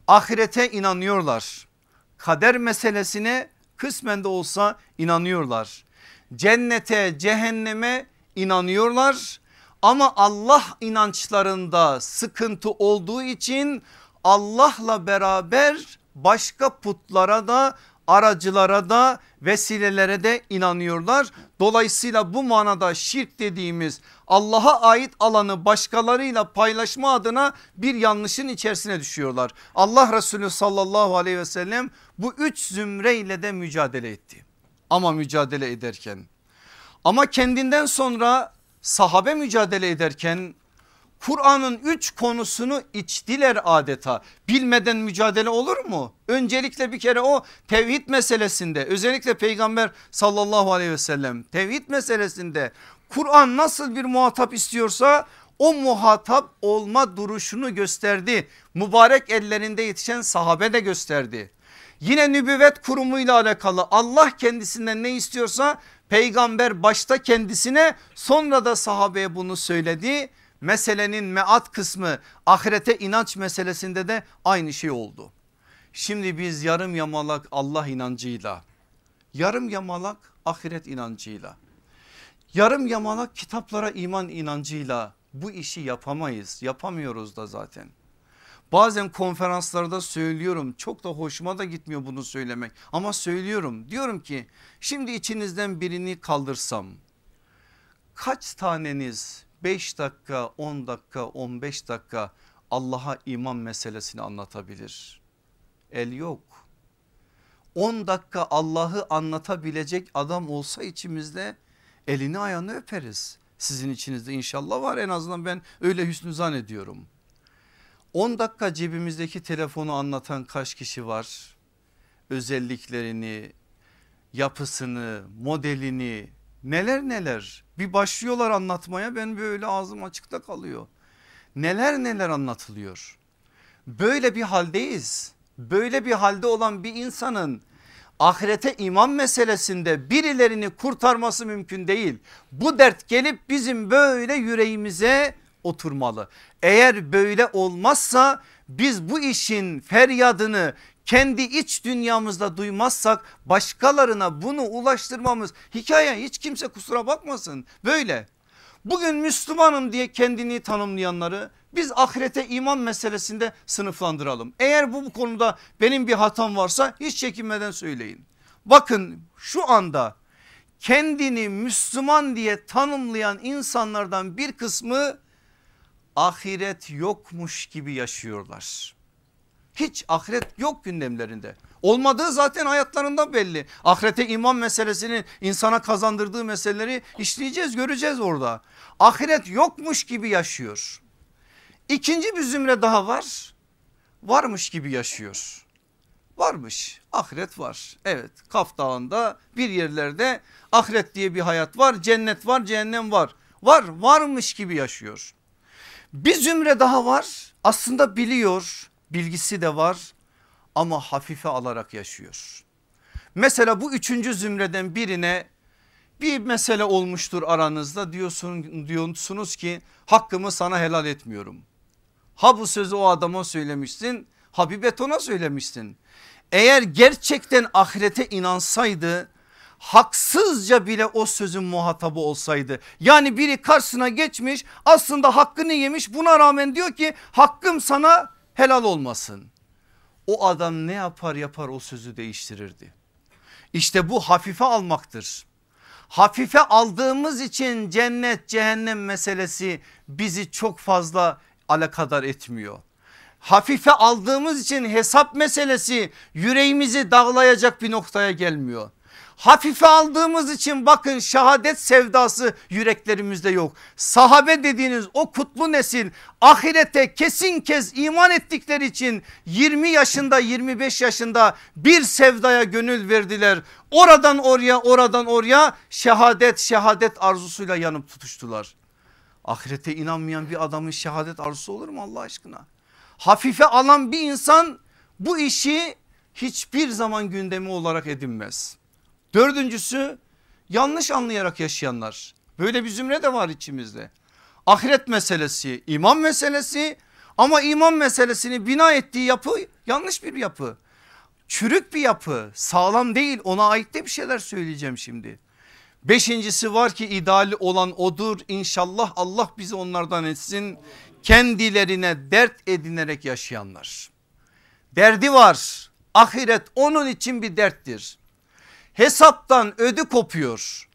[SPEAKER 1] Ahirete inanıyorlar. Kader meselesine kısmen de olsa inanıyorlar. Cennete cehenneme inanıyorlar ama Allah inançlarında sıkıntı olduğu için Allah'la beraber başka putlara da aracılara da vesilelere de inanıyorlar. Dolayısıyla bu manada şirk dediğimiz Allah'a ait alanı başkalarıyla paylaşma adına bir yanlışın içerisine düşüyorlar. Allah Resulü sallallahu aleyhi ve sellem bu üç zümreyle de mücadele etti. Ama mücadele ederken ama kendinden sonra sahabe mücadele ederken Kur'an'ın üç konusunu içtiler adeta. Bilmeden mücadele olur mu? Öncelikle bir kere o tevhid meselesinde özellikle peygamber sallallahu aleyhi ve sellem tevhid meselesinde Kur'an nasıl bir muhatap istiyorsa o muhatap olma duruşunu gösterdi. Mübarek ellerinde yetişen sahabe de gösterdi. Yine nübüvvet kurumuyla alakalı Allah kendisinden ne istiyorsa peygamber başta kendisine sonra da sahabeye bunu söyledi meselenin meat kısmı ahirete inanç meselesinde de aynı şey oldu. Şimdi biz yarım yamalak Allah inancıyla yarım yamalak ahiret inancıyla yarım yamalak kitaplara iman inancıyla bu işi yapamayız yapamıyoruz da zaten. Bazen konferanslarda söylüyorum çok da hoşuma da gitmiyor bunu söylemek ama söylüyorum diyorum ki şimdi içinizden birini kaldırsam kaç taneniz 5 dakika 10 dakika 15 dakika Allah'a iman meselesini anlatabilir. El yok. 10 dakika Allah'ı anlatabilecek adam olsa içimizde elini ayağını öperiz. Sizin içinizde inşallah var en azından ben öyle hüsnü zannediyorum. 10 dakika cebimizdeki telefonu anlatan kaç kişi var? Özelliklerini, yapısını, modelini, neler neler bir başlıyorlar anlatmaya ben böyle ağzım açıkta kalıyor. Neler neler anlatılıyor. Böyle bir haldeyiz. Böyle bir halde olan bir insanın
[SPEAKER 2] ahirete iman meselesinde birilerini kurtarması mümkün değil. Bu dert gelip bizim böyle yüreğimize oturmalı. Eğer böyle olmazsa biz bu işin feryadını kendi iç dünyamızda duymazsak başkalarına bunu ulaştırmamız hikaye hiç kimse kusura bakmasın böyle. Bugün Müslümanım diye kendini tanımlayanları biz ahirete iman meselesinde sınıflandıralım. Eğer bu, bu konuda benim bir hatam varsa hiç çekinmeden söyleyin. Bakın şu anda kendini Müslüman diye tanımlayan insanlardan bir kısmı ahiret yokmuş gibi yaşıyorlar. Hiç ahiret yok gündemlerinde. Olmadığı zaten hayatlarında belli. Ahirete iman meselesinin insana kazandırdığı meseleleri işleyeceğiz göreceğiz orada. Ahiret yokmuş gibi yaşıyor. İkinci bir zümre daha var. Varmış gibi yaşıyor. Varmış ahiret var. Evet Kaf Dağı'nda bir yerlerde ahiret diye bir hayat var. Cennet var cehennem var. Var varmış gibi yaşıyor. Bir zümre daha var aslında biliyor bilgisi de var ama hafife alarak yaşıyor. Mesela bu üçüncü zümreden birine bir mesele olmuştur aranızda diyorsun, diyorsunuz ki hakkımı sana helal etmiyorum. Ha bu sözü o adama söylemişsin ha bir betona söylemişsin. Eğer gerçekten ahirete inansaydı haksızca bile o sözün muhatabı olsaydı. Yani biri karşısına geçmiş aslında hakkını yemiş buna rağmen diyor ki hakkım sana helal olmasın. O adam ne yapar yapar o sözü değiştirirdi. İşte bu hafife almaktır. Hafife aldığımız için cennet cehennem meselesi bizi çok fazla alakadar etmiyor. Hafife aldığımız için hesap meselesi yüreğimizi dağlayacak bir noktaya gelmiyor. Hafife aldığımız için bakın şehadet sevdası yüreklerimizde yok. Sahabe dediğiniz o kutlu nesil ahirete kesin kez iman ettikleri için 20 yaşında 25 yaşında bir sevdaya gönül verdiler. Oradan oraya oradan oraya şehadet şehadet arzusuyla yanıp tutuştular. Ahirete inanmayan bir adamın şehadet arzusu olur mu Allah aşkına? Hafife alan bir insan bu işi hiçbir zaman gündemi olarak edinmez. Dördüncüsü yanlış anlayarak yaşayanlar. Böyle bir zümre de var içimizde. Ahiret meselesi, iman meselesi ama iman meselesini bina ettiği yapı yanlış bir yapı. Çürük bir yapı, sağlam değil ona ait de bir şeyler söyleyeceğim şimdi. Beşincisi var ki ideali olan odur. İnşallah Allah bizi onlardan etsin. Kendilerine dert edinerek yaşayanlar. Derdi var. Ahiret onun için bir derttir hesaptan ödü kopuyor.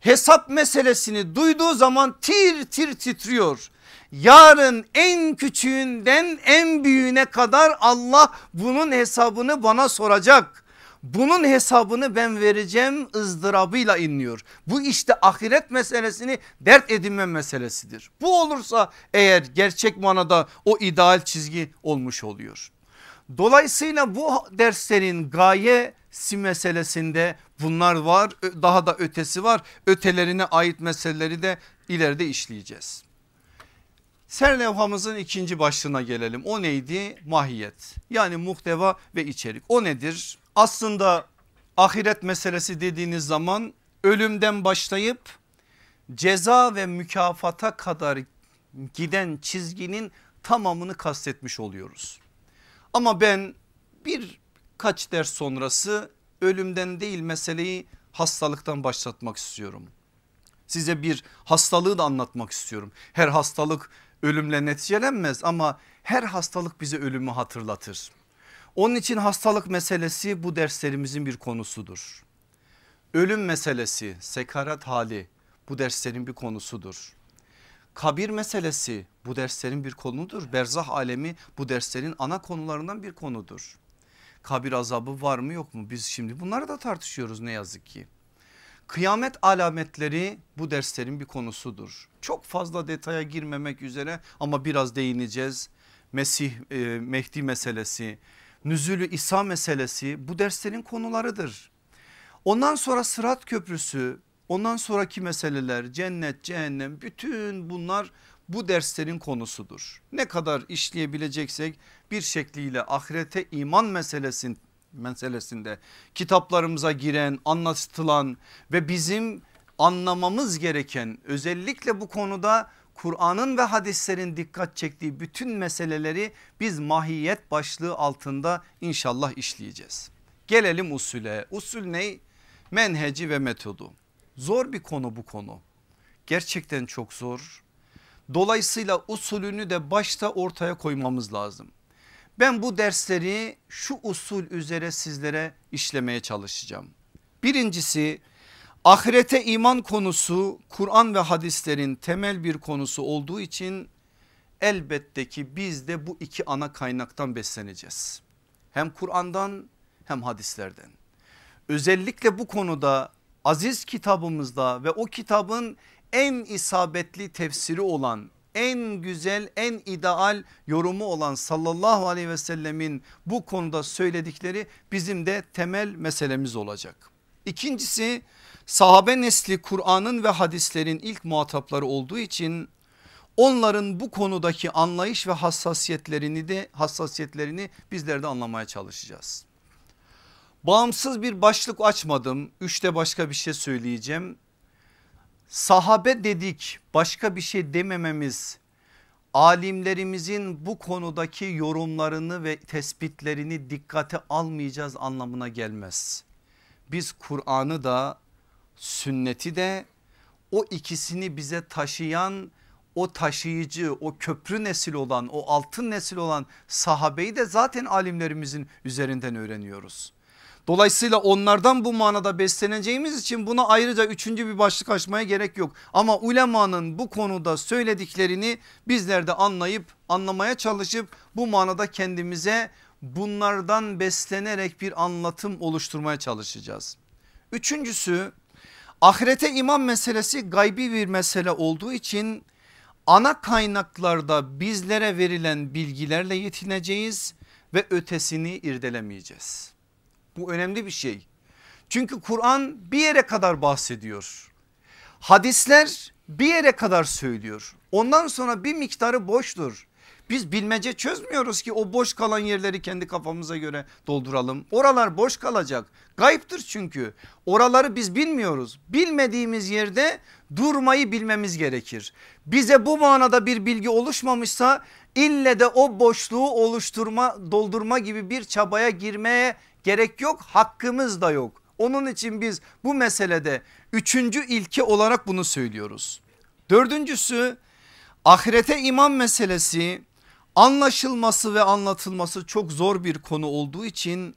[SPEAKER 2] Hesap meselesini duyduğu zaman tir tir titriyor. Yarın en küçüğünden en büyüğüne kadar Allah bunun hesabını bana soracak. Bunun hesabını ben vereceğim ızdırabıyla inliyor. Bu işte ahiret meselesini dert edinme meselesidir. Bu olursa eğer gerçek manada o ideal çizgi olmuş oluyor. Dolayısıyla bu derslerin gaye si meselesinde bunlar var daha da ötesi var. Ötelerine ait meseleleri de ileride işleyeceğiz. Serlevhamızın ikinci başlığına gelelim. O neydi? Mahiyet. Yani muhteva ve içerik. O nedir? Aslında ahiret meselesi dediğiniz zaman ölümden başlayıp ceza ve mükafata kadar giden çizginin tamamını kastetmiş oluyoruz. Ama ben bir kaç ders sonrası ölümden değil meseleyi hastalıktan başlatmak istiyorum. Size bir hastalığı da anlatmak istiyorum. Her hastalık ölümle neticelenmez ama her hastalık bize ölümü hatırlatır. Onun için hastalık meselesi bu derslerimizin bir konusudur. Ölüm meselesi, sekarat hali bu derslerin bir konusudur. Kabir meselesi bu derslerin bir konudur. Berzah alemi bu derslerin ana konularından bir konudur kabir azabı var mı yok mu? Biz şimdi bunları da tartışıyoruz ne yazık ki. Kıyamet alametleri bu derslerin bir konusudur. Çok fazla detaya girmemek üzere ama biraz değineceğiz. Mesih, e, Mehdi meselesi, nüzülü İsa meselesi bu derslerin konularıdır. Ondan sonra Sırat Köprüsü, ondan sonraki meseleler cennet, cehennem bütün bunlar bu derslerin konusudur. Ne kadar işleyebileceksek bir şekliyle ahirete iman meselesini meselesinde kitaplarımıza giren anlatılan ve bizim anlamamız gereken özellikle bu konuda Kur'an'ın ve hadislerin dikkat çektiği bütün meseleleri biz mahiyet başlığı altında inşallah işleyeceğiz. Gelelim usule. Usul ne? Menheci ve metodu. Zor bir konu bu konu. Gerçekten çok zor. Dolayısıyla usulünü de başta ortaya koymamız lazım. Ben bu dersleri şu usul üzere sizlere işlemeye çalışacağım. Birincisi ahirete iman konusu Kur'an ve hadislerin temel bir konusu olduğu için elbette ki biz de bu iki ana kaynaktan besleneceğiz. Hem Kur'an'dan hem hadislerden. Özellikle bu konuda aziz kitabımızda ve o kitabın en isabetli tefsiri olan en güzel en ideal yorumu olan sallallahu aleyhi ve sellemin bu konuda söyledikleri bizim de temel meselemiz olacak. İkincisi sahabe nesli Kur'an'ın ve hadislerin ilk muhatapları olduğu için onların bu konudaki anlayış ve hassasiyetlerini de hassasiyetlerini bizler de anlamaya çalışacağız. Bağımsız bir başlık açmadım. Üçte başka bir şey söyleyeceğim. Sahabe dedik başka bir şey demememiz alimlerimizin bu konudaki yorumlarını ve tespitlerini dikkate almayacağız anlamına gelmez. Biz Kur'an'ı da sünneti de o ikisini bize taşıyan o taşıyıcı o köprü nesil olan o altın nesil olan sahabeyi de zaten alimlerimizin üzerinden öğreniyoruz. Dolayısıyla onlardan bu manada besleneceğimiz için buna ayrıca üçüncü bir başlık açmaya gerek yok. Ama ulemanın bu konuda söylediklerini bizler de anlayıp anlamaya çalışıp bu manada kendimize bunlardan beslenerek bir anlatım oluşturmaya çalışacağız. Üçüncüsü ahirete iman meselesi gaybi bir mesele olduğu için ana kaynaklarda bizlere verilen bilgilerle yetineceğiz ve ötesini irdelemeyeceğiz. Bu önemli bir şey. Çünkü Kur'an bir yere kadar bahsediyor. Hadisler bir yere kadar söylüyor. Ondan sonra bir miktarı boştur. Biz bilmece çözmüyoruz ki o boş kalan yerleri kendi kafamıza göre dolduralım. Oralar boş kalacak. Gayiptir çünkü. Oraları biz bilmiyoruz. Bilmediğimiz yerde durmayı bilmemiz gerekir. Bize bu manada bir bilgi oluşmamışsa ille de o boşluğu oluşturma doldurma gibi bir çabaya girmeye gerek yok hakkımız da yok. Onun için biz bu meselede üçüncü ilke olarak bunu söylüyoruz. Dördüncüsü ahirete iman meselesi anlaşılması ve anlatılması çok zor bir konu olduğu için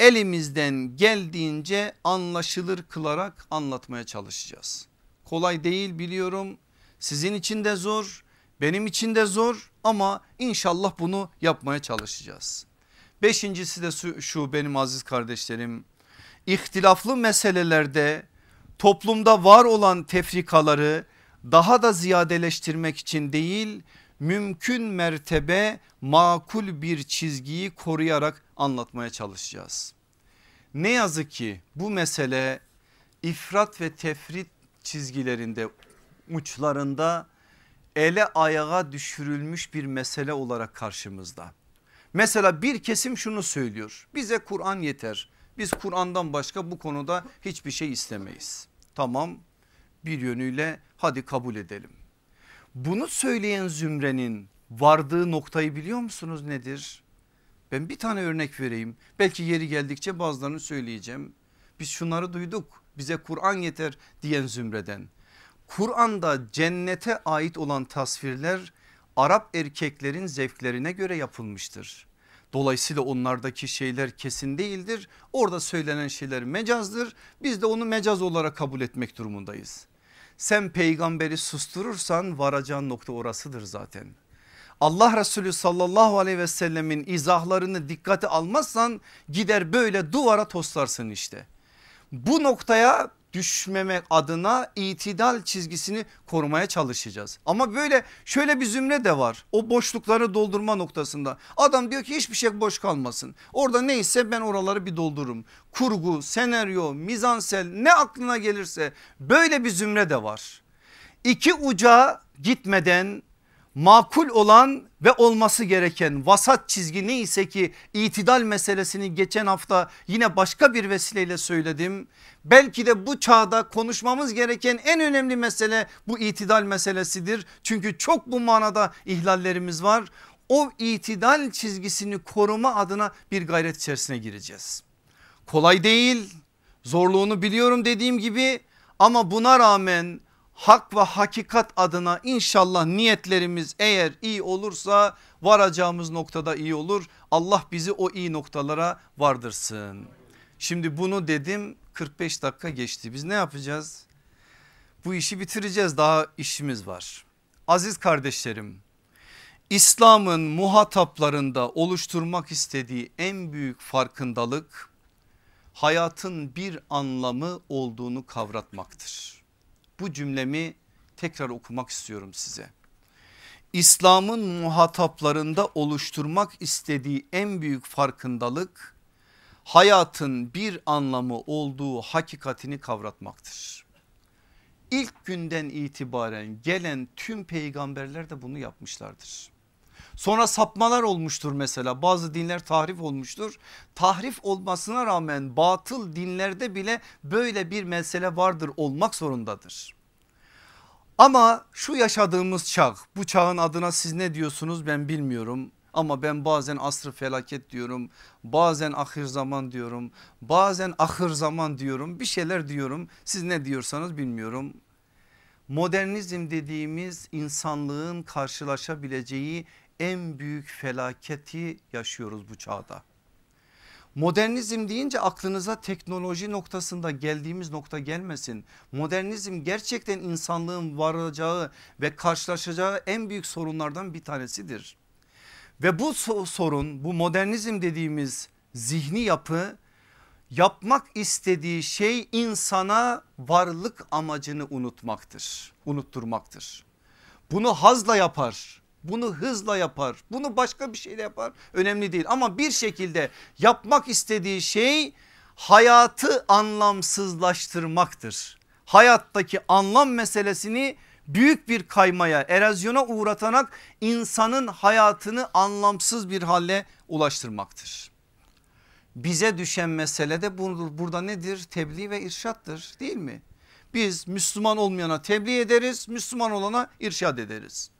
[SPEAKER 2] elimizden geldiğince anlaşılır kılarak anlatmaya çalışacağız. Kolay değil biliyorum sizin için de zor benim için de zor ama inşallah bunu yapmaya çalışacağız. Beşincisi de şu benim aziz kardeşlerim ihtilaflı meselelerde toplumda var olan tefrikaları daha da ziyadeleştirmek için değil mümkün mertebe makul bir çizgiyi koruyarak anlatmaya çalışacağız. Ne yazık ki bu mesele ifrat ve tefrit çizgilerinde uçlarında ele ayağa düşürülmüş bir mesele olarak karşımızda. Mesela bir kesim şunu söylüyor bize Kur'an yeter biz Kur'an'dan başka bu konuda hiçbir şey istemeyiz. Tamam bir yönüyle hadi kabul edelim. Bunu söyleyen zümrenin vardığı noktayı biliyor musunuz nedir? Ben bir tane örnek vereyim belki yeri geldikçe bazılarını söyleyeceğim. Biz şunları duyduk bize Kur'an yeter diyen zümreden. Kur'an'da cennete ait olan tasvirler Arap erkeklerin zevklerine göre yapılmıştır. Dolayısıyla onlardaki şeyler kesin değildir. Orada söylenen şeyler mecazdır. Biz de onu mecaz olarak kabul etmek durumundayız. Sen peygamberi susturursan varacağın nokta orasıdır zaten. Allah Resulü sallallahu aleyhi ve sellemin izahlarını dikkate almazsan gider böyle duvara toslarsın işte. Bu noktaya düşmemek adına itidal çizgisini korumaya çalışacağız. Ama böyle şöyle bir zümre de var o boşlukları doldurma noktasında. Adam diyor ki hiçbir şey boş kalmasın. Orada neyse ben oraları bir doldururum. Kurgu, senaryo, mizansel ne aklına gelirse böyle bir zümre de var. İki uca gitmeden makul olan ve olması gereken vasat çizgi neyse ki itidal meselesini geçen hafta yine başka bir vesileyle söyledim. Belki de bu çağda konuşmamız gereken en önemli mesele bu itidal meselesidir. Çünkü çok bu manada ihlallerimiz var. O itidal çizgisini koruma adına bir gayret içerisine gireceğiz. Kolay değil zorluğunu biliyorum dediğim gibi ama buna rağmen hak ve hakikat adına inşallah niyetlerimiz eğer iyi olursa varacağımız noktada iyi olur. Allah bizi o iyi noktalara vardırsın. Şimdi bunu dedim 45 dakika geçti biz ne yapacağız? Bu işi bitireceğiz daha işimiz var. Aziz kardeşlerim İslam'ın muhataplarında oluşturmak istediği en büyük farkındalık hayatın bir anlamı olduğunu kavratmaktır. Bu cümlemi tekrar okumak istiyorum size. İslam'ın muhataplarında oluşturmak istediği en büyük farkındalık hayatın bir anlamı olduğu hakikatini kavratmaktır. İlk günden itibaren gelen tüm peygamberler de bunu yapmışlardır. Sonra sapmalar olmuştur mesela bazı dinler tahrif olmuştur. Tahrif olmasına rağmen batıl dinlerde bile böyle bir mesele vardır olmak zorundadır. Ama şu yaşadığımız çağ bu çağın adına siz ne diyorsunuz ben bilmiyorum. Ama ben bazen asrı felaket diyorum bazen ahir zaman diyorum bazen ahır zaman diyorum bir şeyler diyorum siz ne diyorsanız bilmiyorum. Modernizm dediğimiz insanlığın karşılaşabileceği en büyük felaketi yaşıyoruz bu çağda. Modernizm deyince aklınıza teknoloji noktasında geldiğimiz nokta gelmesin. Modernizm gerçekten insanlığın varacağı ve karşılaşacağı en büyük sorunlardan bir tanesidir. Ve bu sorun bu modernizm dediğimiz zihni yapı yapmak istediği şey insana varlık amacını unutmaktır, unutturmaktır. Bunu hazla yapar bunu hızla yapar bunu başka bir şeyle yapar önemli değil ama bir şekilde yapmak istediği şey hayatı anlamsızlaştırmaktır. Hayattaki anlam meselesini büyük bir kaymaya erozyona uğratarak insanın hayatını anlamsız bir hale ulaştırmaktır. Bize düşen mesele de burada nedir? Tebliğ ve irşattır değil mi? Biz Müslüman olmayana tebliğ ederiz, Müslüman olana irşad ederiz.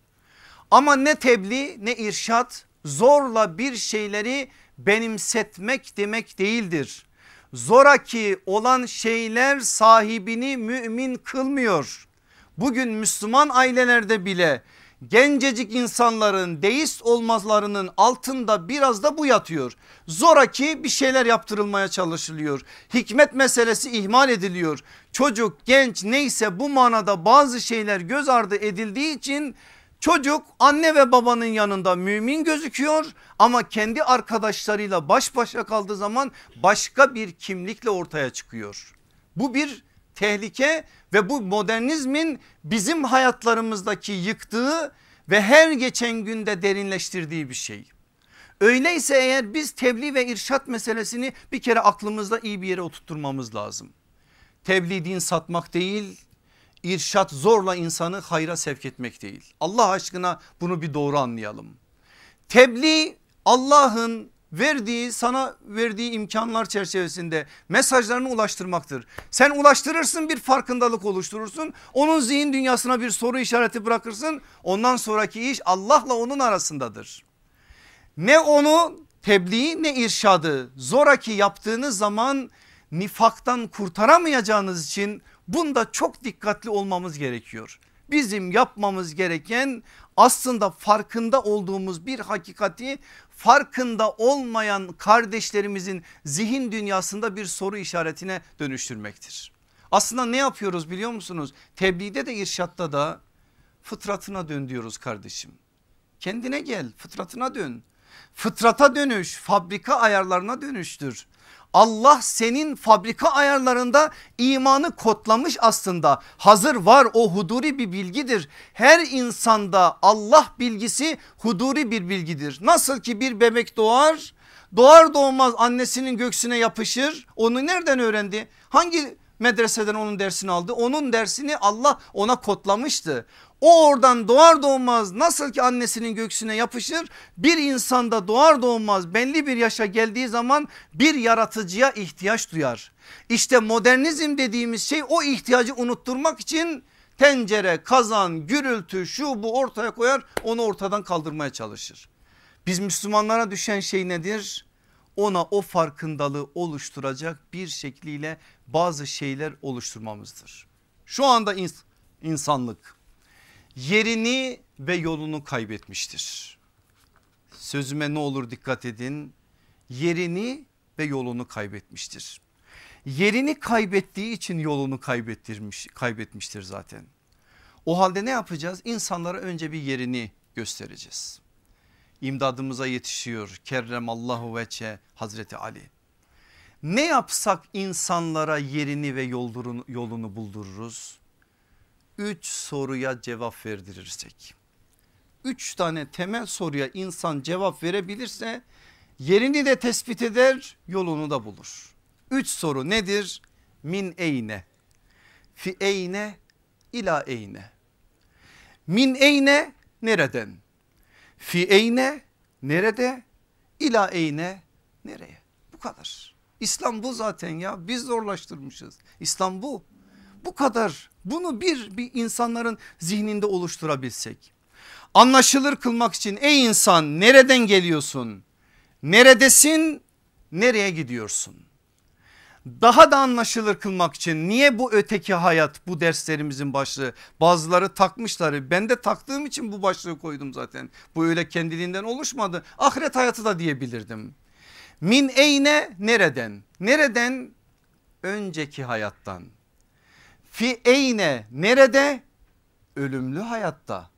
[SPEAKER 2] Ama ne tebliğ ne irşat zorla bir şeyleri benimsetmek demek değildir. Zoraki olan şeyler sahibini mümin kılmıyor. Bugün Müslüman ailelerde bile gencecik insanların deist olmalarının altında biraz da bu yatıyor. Zoraki bir şeyler yaptırılmaya çalışılıyor. Hikmet meselesi ihmal ediliyor. Çocuk genç neyse bu manada bazı şeyler göz ardı edildiği için Çocuk anne ve babanın yanında mümin gözüküyor ama kendi arkadaşlarıyla baş başa kaldığı zaman başka bir kimlikle ortaya çıkıyor. Bu bir tehlike ve bu modernizmin bizim hayatlarımızdaki yıktığı ve her geçen günde derinleştirdiği bir şey. Öyleyse eğer biz tebliğ ve irşat meselesini bir kere aklımızda iyi bir yere oturtmamız lazım. Tebliğ din satmak değil irşat zorla insanı hayra sevk etmek değil. Allah aşkına bunu bir doğru anlayalım. Tebliğ Allah'ın verdiği sana verdiği imkanlar çerçevesinde mesajlarını ulaştırmaktır. Sen ulaştırırsın bir farkındalık oluşturursun. Onun zihin dünyasına bir soru işareti bırakırsın. Ondan sonraki iş Allah'la onun arasındadır. Ne onu tebliğ ne irşadı zoraki yaptığınız zaman nifaktan kurtaramayacağınız için Bunda çok dikkatli olmamız gerekiyor. Bizim yapmamız gereken aslında farkında olduğumuz bir hakikati farkında olmayan kardeşlerimizin zihin dünyasında bir soru işaretine dönüştürmektir. Aslında ne yapıyoruz biliyor musunuz? Tebliğde de irşatta da fıtratına dön diyoruz kardeşim. Kendine gel fıtratına dön. Fıtrata dönüş fabrika ayarlarına dönüştür. Allah senin fabrika ayarlarında imanı kodlamış aslında. Hazır var o huduri bir bilgidir. Her insanda Allah bilgisi huduri bir bilgidir. Nasıl ki bir bebek doğar doğar doğmaz annesinin göğsüne yapışır. Onu nereden öğrendi? Hangi medreseden onun dersini aldı. Onun dersini Allah ona kodlamıştı. O oradan doğar doğmaz nasıl ki annesinin göğsüne yapışır bir insanda doğar doğmaz belli bir yaşa geldiği zaman bir yaratıcıya ihtiyaç duyar. İşte modernizm dediğimiz şey o ihtiyacı unutturmak için tencere, kazan, gürültü şu bu ortaya koyar onu ortadan kaldırmaya çalışır. Biz Müslümanlara düşen şey nedir? Ona o farkındalığı oluşturacak bir şekliyle bazı şeyler oluşturmamızdır. Şu anda ins insanlık yerini ve yolunu kaybetmiştir. Sözüme ne olur dikkat edin. Yerini ve yolunu kaybetmiştir. Yerini kaybettiği için yolunu kaybettirmiş, kaybetmiştir zaten. O halde ne yapacağız? İnsanlara önce bir yerini göstereceğiz. İmdadımıza yetişiyor kerremallahu veçe Hazreti Ali. Ne yapsak insanlara yerini ve yolunu buldururuz? Üç soruya cevap verdirirsek. Üç tane temel soruya insan cevap verebilirse yerini de tespit eder yolunu da bulur. Üç soru nedir? Min eyne, fi eyne, ila eyne. Min eyne nereden? Fi eyne nerede? İla eyne nereye? Bu kadar. İslam bu zaten ya biz zorlaştırmışız. İslam bu. Bu kadar bunu bir, bir insanların zihninde oluşturabilsek. Anlaşılır kılmak için ey insan nereden geliyorsun? Neredesin? Nereye gidiyorsun? Daha da anlaşılır kılmak için niye bu öteki hayat bu derslerimizin başlığı bazıları takmışlar ben de taktığım için bu başlığı koydum zaten bu öyle kendiliğinden oluşmadı ahiret hayatı da diyebilirdim. Min eyne nereden nereden önceki hayattan fi eyne nerede? Ölümlü hayatta.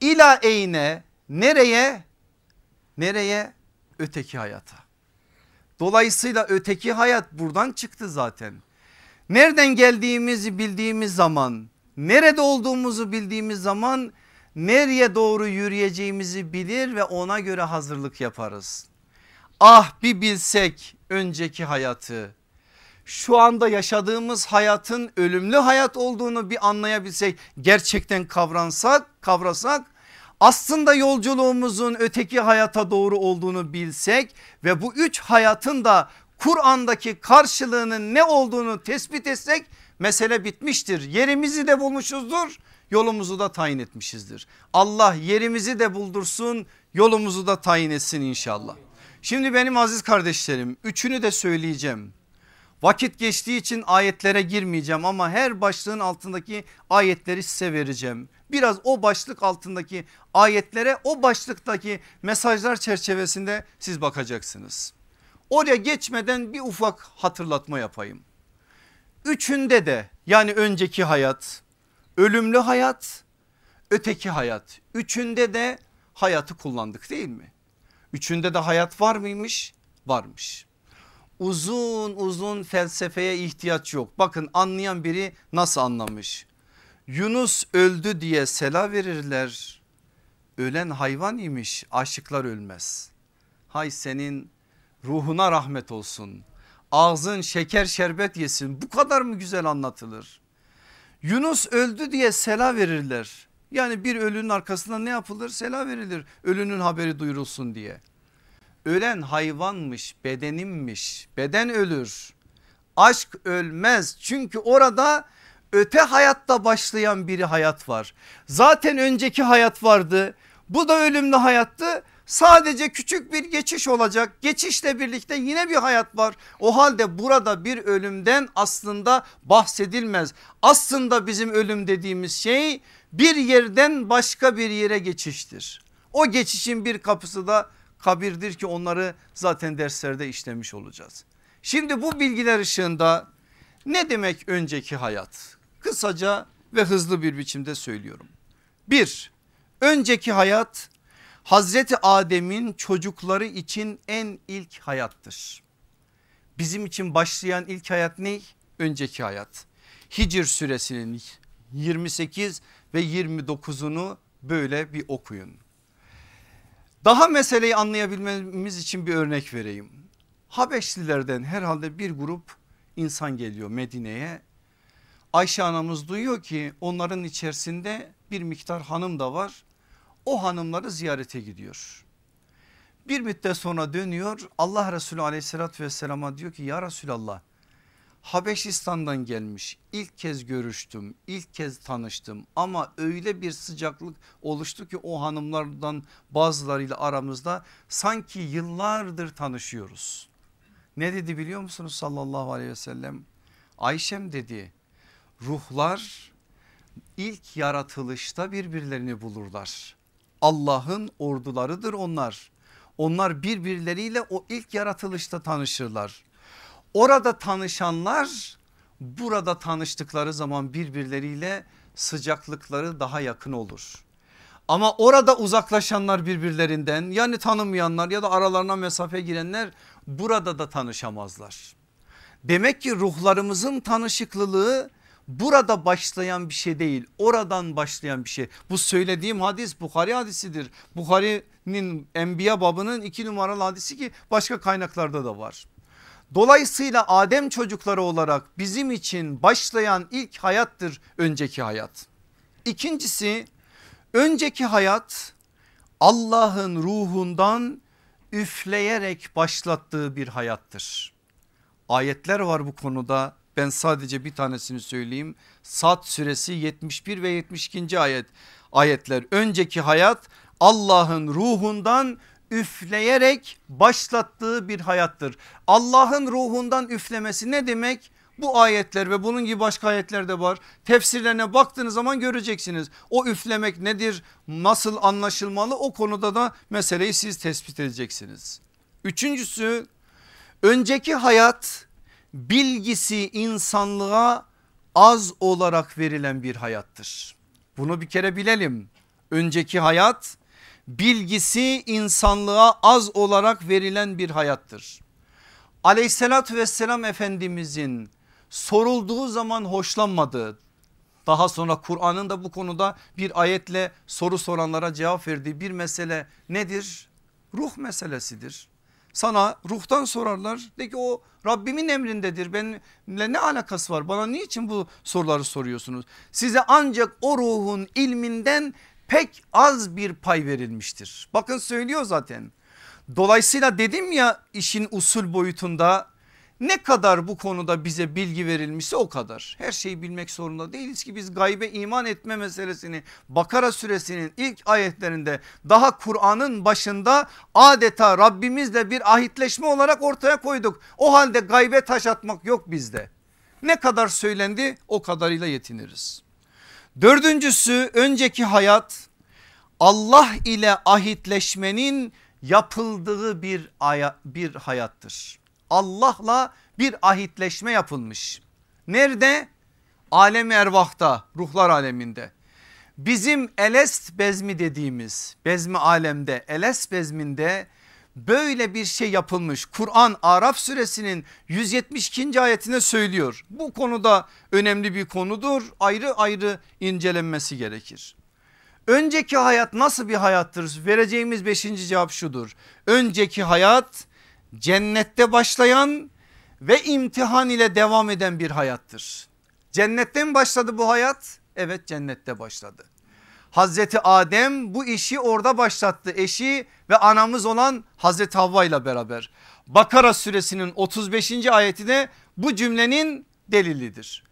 [SPEAKER 2] İla eyne nereye? Nereye? Öteki hayata. Dolayısıyla öteki hayat buradan çıktı zaten. Nereden geldiğimizi bildiğimiz zaman, nerede olduğumuzu bildiğimiz zaman nereye doğru yürüyeceğimizi bilir ve ona göre hazırlık yaparız. Ah bir bilsek önceki hayatı, şu anda yaşadığımız hayatın ölümlü hayat olduğunu bir anlayabilsek, gerçekten kavransak, kavrasak aslında yolculuğumuzun öteki hayata doğru olduğunu bilsek ve bu üç hayatın da Kur'an'daki karşılığının ne olduğunu tespit etsek mesele bitmiştir. Yerimizi de bulmuşuzdur yolumuzu da tayin etmişizdir. Allah yerimizi de buldursun yolumuzu da tayin etsin inşallah. Şimdi benim aziz kardeşlerim üçünü de söyleyeceğim. Vakit geçtiği için ayetlere girmeyeceğim ama her başlığın altındaki ayetleri size vereceğim. Biraz o başlık altındaki ayetlere o başlıktaki mesajlar çerçevesinde siz bakacaksınız. Oraya geçmeden bir ufak hatırlatma yapayım. Üçünde de yani önceki hayat, ölümlü hayat, öteki hayat. Üçünde de hayatı kullandık değil mi? Üçünde de hayat var mıymış? Varmış. Uzun uzun felsefeye ihtiyaç yok. Bakın anlayan biri nasıl anlamış? Yunus öldü diye sela verirler. Ölen hayvan imiş aşıklar ölmez. Hay senin ruhuna rahmet olsun. Ağzın şeker şerbet yesin bu kadar mı güzel anlatılır? Yunus öldü diye sela verirler. Yani bir ölünün arkasından ne yapılır? Sela verilir ölünün haberi duyurulsun diye. Ölen hayvanmış bedenimmiş beden ölür. Aşk ölmez çünkü orada öte hayatta başlayan bir hayat var. Zaten önceki hayat vardı. Bu da ölümlü hayattı. Sadece küçük bir geçiş olacak. Geçişle birlikte yine bir hayat var. O halde burada bir ölümden aslında bahsedilmez. Aslında bizim ölüm dediğimiz şey bir yerden başka bir yere geçiştir. O geçişin bir kapısı da kabirdir ki onları zaten derslerde işlemiş olacağız. Şimdi bu bilgiler ışığında ne demek önceki hayat? Kısaca ve hızlı bir biçimde söylüyorum. Bir, önceki hayat Hazreti Adem'in çocukları için en ilk hayattır. Bizim için başlayan ilk hayat ne? Önceki hayat. Hicr suresinin 28 ve 29'unu böyle bir okuyun. Daha meseleyi anlayabilmemiz için bir örnek vereyim. Habeşlilerden herhalde bir grup insan geliyor Medine'ye. Ayşe anamız duyuyor ki onların içerisinde bir miktar hanım da var. O hanımları ziyarete gidiyor. Bir müddet sonra dönüyor Allah Resulü aleyhissalatü vesselama diyor ki ya Resulallah Habeşistan'dan gelmiş ilk kez görüştüm ilk kez tanıştım ama öyle bir sıcaklık oluştu ki o hanımlardan bazılarıyla aramızda sanki yıllardır tanışıyoruz. Ne dedi biliyor musunuz sallallahu aleyhi ve sellem? Ayşem dedi ruhlar ilk yaratılışta birbirlerini bulurlar. Allah'ın ordularıdır onlar. Onlar birbirleriyle o ilk yaratılışta tanışırlar. Orada tanışanlar burada tanıştıkları zaman birbirleriyle sıcaklıkları daha yakın olur. Ama orada uzaklaşanlar birbirlerinden yani tanımayanlar ya da aralarına mesafe girenler burada da tanışamazlar. Demek ki ruhlarımızın tanışıklılığı burada başlayan bir şey değil oradan başlayan bir şey. Bu söylediğim hadis Bukhari hadisidir. Bukhari'nin Enbiya babının iki numaralı hadisi ki başka kaynaklarda da var. Dolayısıyla Adem çocukları olarak bizim için başlayan ilk hayattır önceki hayat. İkincisi önceki hayat Allah'ın ruhundan üfleyerek başlattığı bir hayattır. Ayetler var bu konuda ben sadece bir tanesini söyleyeyim. Sat suresi 71 ve 72. ayet ayetler önceki hayat Allah'ın ruhundan üfleyerek başlattığı bir hayattır. Allah'ın ruhundan üflemesi ne demek? Bu ayetler ve bunun gibi başka ayetler de var. Tefsirlerine baktığınız zaman göreceksiniz. O üflemek nedir? Nasıl anlaşılmalı? O konuda da meseleyi siz tespit edeceksiniz. Üçüncüsü önceki hayat bilgisi insanlığa az olarak verilen bir hayattır. Bunu bir kere bilelim. Önceki hayat bilgisi insanlığa az olarak verilen bir hayattır. Aleyhissalatü vesselam Efendimizin sorulduğu zaman hoşlanmadığı daha sonra Kur'an'ın da bu konuda bir ayetle soru soranlara cevap verdiği bir mesele nedir? Ruh meselesidir. Sana ruhtan sorarlar de ki o Rabbimin emrindedir benimle ne alakası var bana niçin bu soruları soruyorsunuz? Size ancak o ruhun ilminden pek az bir pay verilmiştir. Bakın söylüyor zaten. Dolayısıyla dedim ya işin usul boyutunda ne kadar bu konuda bize bilgi verilmişse o kadar. Her şeyi bilmek zorunda değiliz ki biz gaybe iman etme meselesini Bakara suresinin ilk ayetlerinde daha Kur'an'ın başında adeta Rabbimizle bir ahitleşme olarak ortaya koyduk. O halde gaybe taş atmak yok bizde. Ne kadar söylendi o kadarıyla yetiniriz. Dördüncüsü önceki hayat Allah ile ahitleşmenin yapıldığı bir, bir hayattır. Allah'la bir ahitleşme yapılmış. Nerede? Alemi ervahta ruhlar aleminde. Bizim elest bezmi dediğimiz bezmi alemde elest bezminde böyle bir şey yapılmış. Kur'an Araf suresinin 172. ayetine söylüyor. Bu konuda önemli bir konudur. Ayrı ayrı incelenmesi gerekir. Önceki hayat nasıl bir hayattır? Vereceğimiz beşinci cevap şudur. Önceki hayat cennette başlayan ve imtihan ile devam eden bir hayattır. Cennette mi başladı bu hayat? Evet cennette başladı. Hazreti Adem bu işi orada başlattı eşi ve anamız olan Hazreti Havva ile beraber. Bakara suresinin 35. ayeti de bu cümlenin delilidir.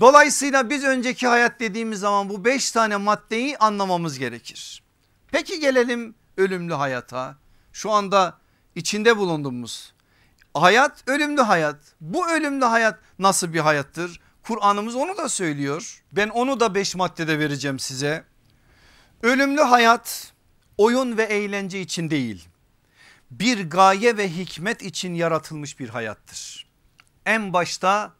[SPEAKER 2] Dolayısıyla biz önceki hayat dediğimiz zaman bu 5 tane maddeyi anlamamız gerekir. Peki gelelim ölümlü hayata. Şu anda içinde bulunduğumuz hayat ölümlü hayat. Bu ölümlü hayat nasıl bir hayattır? Kur'an'ımız onu da söylüyor. Ben onu da 5 maddede vereceğim size. Ölümlü hayat oyun ve eğlence için değil bir gaye ve hikmet için yaratılmış bir hayattır. En başta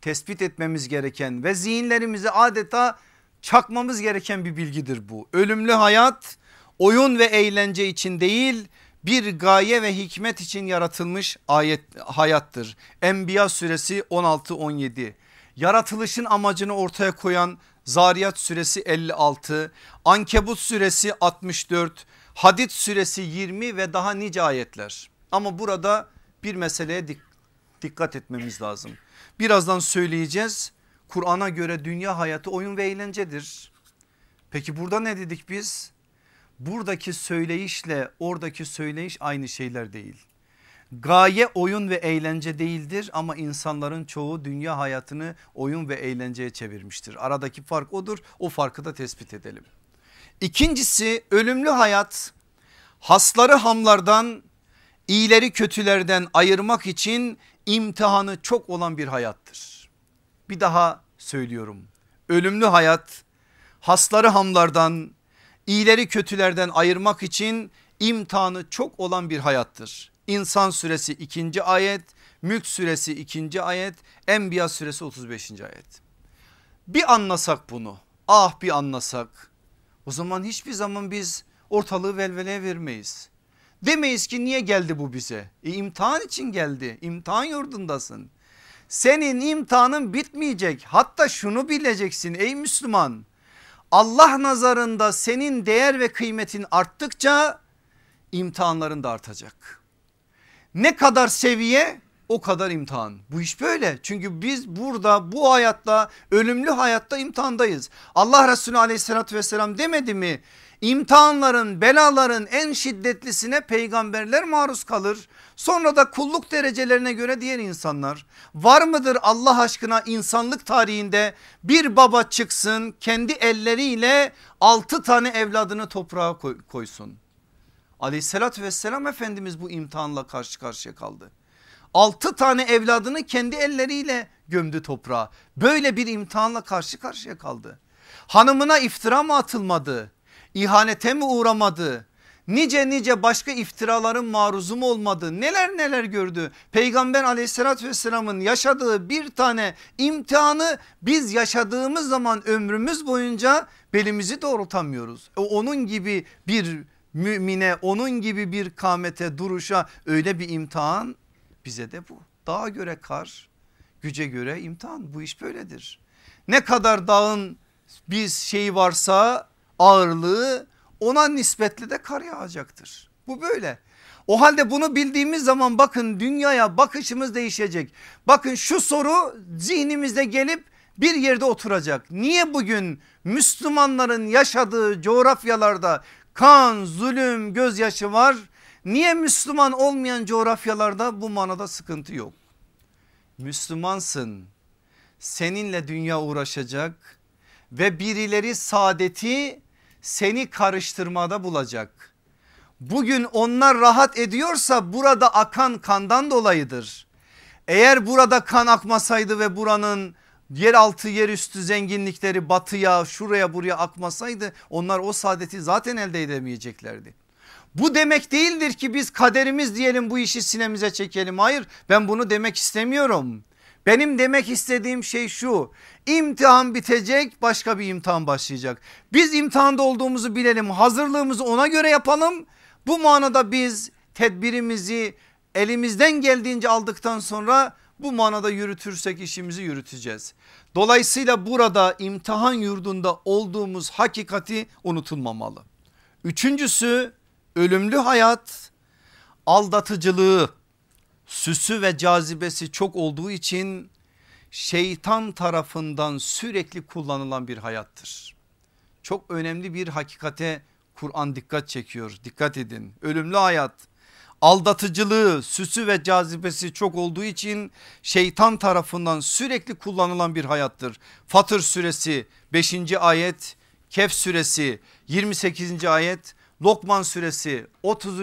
[SPEAKER 2] tespit etmemiz gereken ve zihinlerimizi adeta çakmamız gereken bir bilgidir bu. Ölümlü hayat oyun ve eğlence için değil bir gaye ve hikmet için yaratılmış ayet hayattır. Enbiya suresi 16-17 yaratılışın amacını ortaya koyan Zariyat suresi 56, Ankebut suresi 64, Hadid suresi 20 ve daha nice ayetler. Ama burada bir meseleye Dikkat etmemiz lazım. Birazdan söyleyeceğiz. Kur'an'a göre dünya hayatı oyun ve eğlencedir. Peki burada ne dedik biz? Buradaki söyleyişle oradaki söyleyiş aynı şeyler değil. Gaye oyun ve eğlence değildir ama insanların çoğu dünya hayatını oyun ve eğlenceye çevirmiştir. Aradaki fark odur o farkı da tespit edelim. İkincisi ölümlü hayat hasları hamlardan iyileri kötülerden ayırmak için imtihanı çok olan bir hayattır. Bir daha söylüyorum ölümlü hayat hasları hamlardan iyileri kötülerden ayırmak için imtihanı çok olan bir hayattır. İnsan suresi 2. ayet, Mülk suresi 2. ayet, Enbiya suresi 35. ayet. Bir anlasak bunu ah bir anlasak o zaman hiçbir zaman biz ortalığı velveleye vermeyiz. Demeyiz ki niye geldi bu bize? E, imtihan için geldi imtihan yurdundasın. Senin imtihanın bitmeyecek hatta şunu bileceksin ey Müslüman. Allah nazarında senin değer ve kıymetin arttıkça imtihanların da artacak. Ne kadar seviye o kadar imtihan. Bu iş böyle. Çünkü biz burada bu hayatta ölümlü hayatta imtihandayız. Allah Resulü aleyhissalatü vesselam demedi mi? İmtihanların belaların en şiddetlisine peygamberler maruz kalır. Sonra da kulluk derecelerine göre diğer insanlar. Var mıdır Allah aşkına insanlık tarihinde bir baba çıksın kendi elleriyle altı tane evladını toprağa koysun. Aleyhissalatü vesselam Efendimiz bu imtihanla karşı karşıya kaldı. Altı tane evladını kendi elleriyle gömdü toprağa. Böyle bir imtihanla karşı karşıya kaldı. Hanımına iftira mı atılmadı? İhanete mi uğramadı? Nice nice başka iftiraların maruzu mu olmadı? Neler neler gördü? Peygamber aleyhissalatü vesselamın yaşadığı bir tane imtihanı biz yaşadığımız zaman ömrümüz boyunca belimizi doğrultamıyoruz. E onun gibi bir mümine onun gibi bir kamete duruşa öyle bir imtihan bize de bu. Dağa göre kar güce göre imtihan bu iş böyledir. Ne kadar dağın bir şeyi varsa ağırlığı ona nispetle de kar yağacaktır. Bu böyle. O halde bunu bildiğimiz zaman bakın dünyaya bakışımız değişecek. Bakın şu soru zihnimizde gelip bir yerde oturacak. Niye bugün Müslümanların yaşadığı coğrafyalarda kan, zulüm, gözyaşı var? Niye Müslüman olmayan coğrafyalarda bu manada sıkıntı yok? Müslümansın. Seninle dünya uğraşacak ve birileri saadeti seni karıştırmada bulacak. Bugün onlar rahat ediyorsa burada akan kandan dolayıdır. Eğer burada kan akmasaydı ve buranın yeraltı yerüstü zenginlikleri batıya şuraya buraya akmasaydı onlar o saadeti zaten elde edemeyeceklerdi. Bu demek değildir ki biz kaderimiz diyelim bu işi sinemize çekelim. Hayır ben bunu demek istemiyorum. Benim demek istediğim şey şu imtihan bitecek başka bir imtihan başlayacak. Biz imtihanda olduğumuzu bilelim hazırlığımızı ona göre yapalım. Bu manada biz tedbirimizi elimizden geldiğince aldıktan sonra bu manada yürütürsek işimizi yürüteceğiz. Dolayısıyla burada imtihan yurdunda olduğumuz hakikati unutulmamalı. Üçüncüsü ölümlü hayat aldatıcılığı süsü ve cazibesi çok olduğu için şeytan tarafından sürekli kullanılan bir hayattır. Çok önemli bir hakikate Kur'an dikkat çekiyor. Dikkat edin. Ölümlü hayat aldatıcılığı, süsü ve cazibesi çok olduğu için şeytan tarafından sürekli kullanılan bir hayattır. Fatır suresi 5. ayet, Kehf suresi 28. ayet, Lokman suresi 30.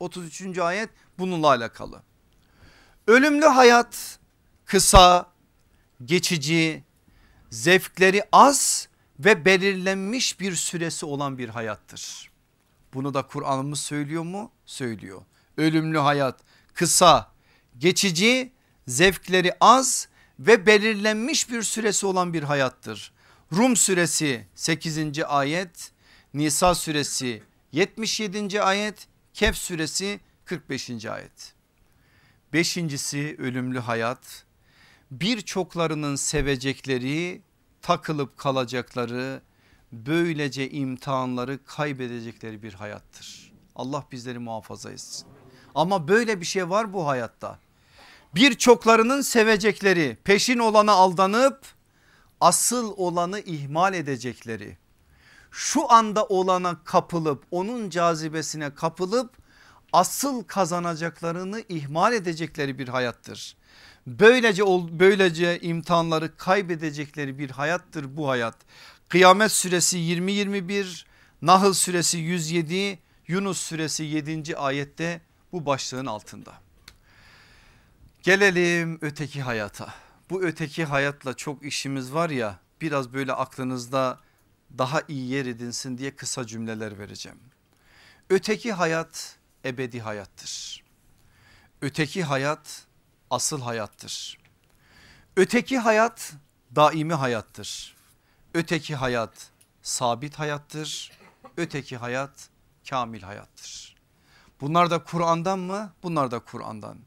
[SPEAKER 2] 33. ayet bununla alakalı. Ölümlü hayat kısa, geçici, zevkleri az ve belirlenmiş bir süresi olan bir hayattır. Bunu da Kur'an'ımız söylüyor mu? Söylüyor. Ölümlü hayat kısa, geçici, zevkleri az ve belirlenmiş bir süresi olan bir hayattır. Rum suresi 8. ayet, Nisa suresi 77. ayet, Kehf suresi 45. ayet. Beşincisi ölümlü hayat birçoklarının sevecekleri takılıp kalacakları böylece imtihanları kaybedecekleri bir hayattır. Allah bizleri muhafaza etsin. Ama böyle bir şey var bu hayatta. Birçoklarının sevecekleri peşin olana aldanıp asıl olanı ihmal edecekleri şu anda olana kapılıp onun cazibesine kapılıp asıl kazanacaklarını ihmal edecekleri bir hayattır. Böylece böylece imtihanları kaybedecekleri bir hayattır bu hayat. Kıyamet suresi 20-21 Nahl suresi 107 Yunus suresi 7. ayette bu başlığın altında. Gelelim öteki hayata. Bu öteki hayatla çok işimiz var ya biraz böyle aklınızda daha iyi yer edinsin diye kısa cümleler vereceğim. Öteki hayat ebedi hayattır. Öteki hayat asıl hayattır. Öteki hayat daimi hayattır. Öteki hayat sabit hayattır. Öteki hayat kamil hayattır. Bunlar da Kur'an'dan mı? Bunlar da Kur'an'dan.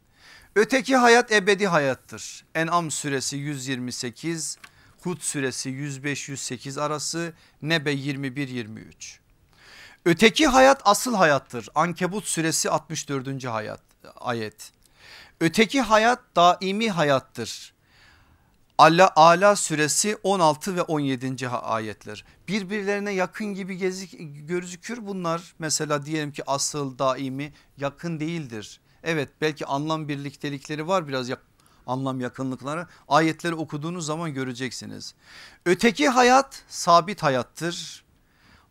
[SPEAKER 2] Öteki hayat ebedi hayattır. En'am suresi 128, Hud suresi 105-108 arası, Nebe 21-23. Öteki hayat asıl hayattır. Ankebut suresi 64. hayat ayet. Öteki hayat daimi hayattır. Ala, Ala suresi 16 ve 17. ayetler. Birbirlerine yakın gibi gezik, gözükür bunlar. Mesela diyelim ki asıl daimi yakın değildir. Evet belki anlam birliktelikleri var biraz yak anlam yakınlıkları. Ayetleri okuduğunuz zaman göreceksiniz. Öteki hayat sabit hayattır.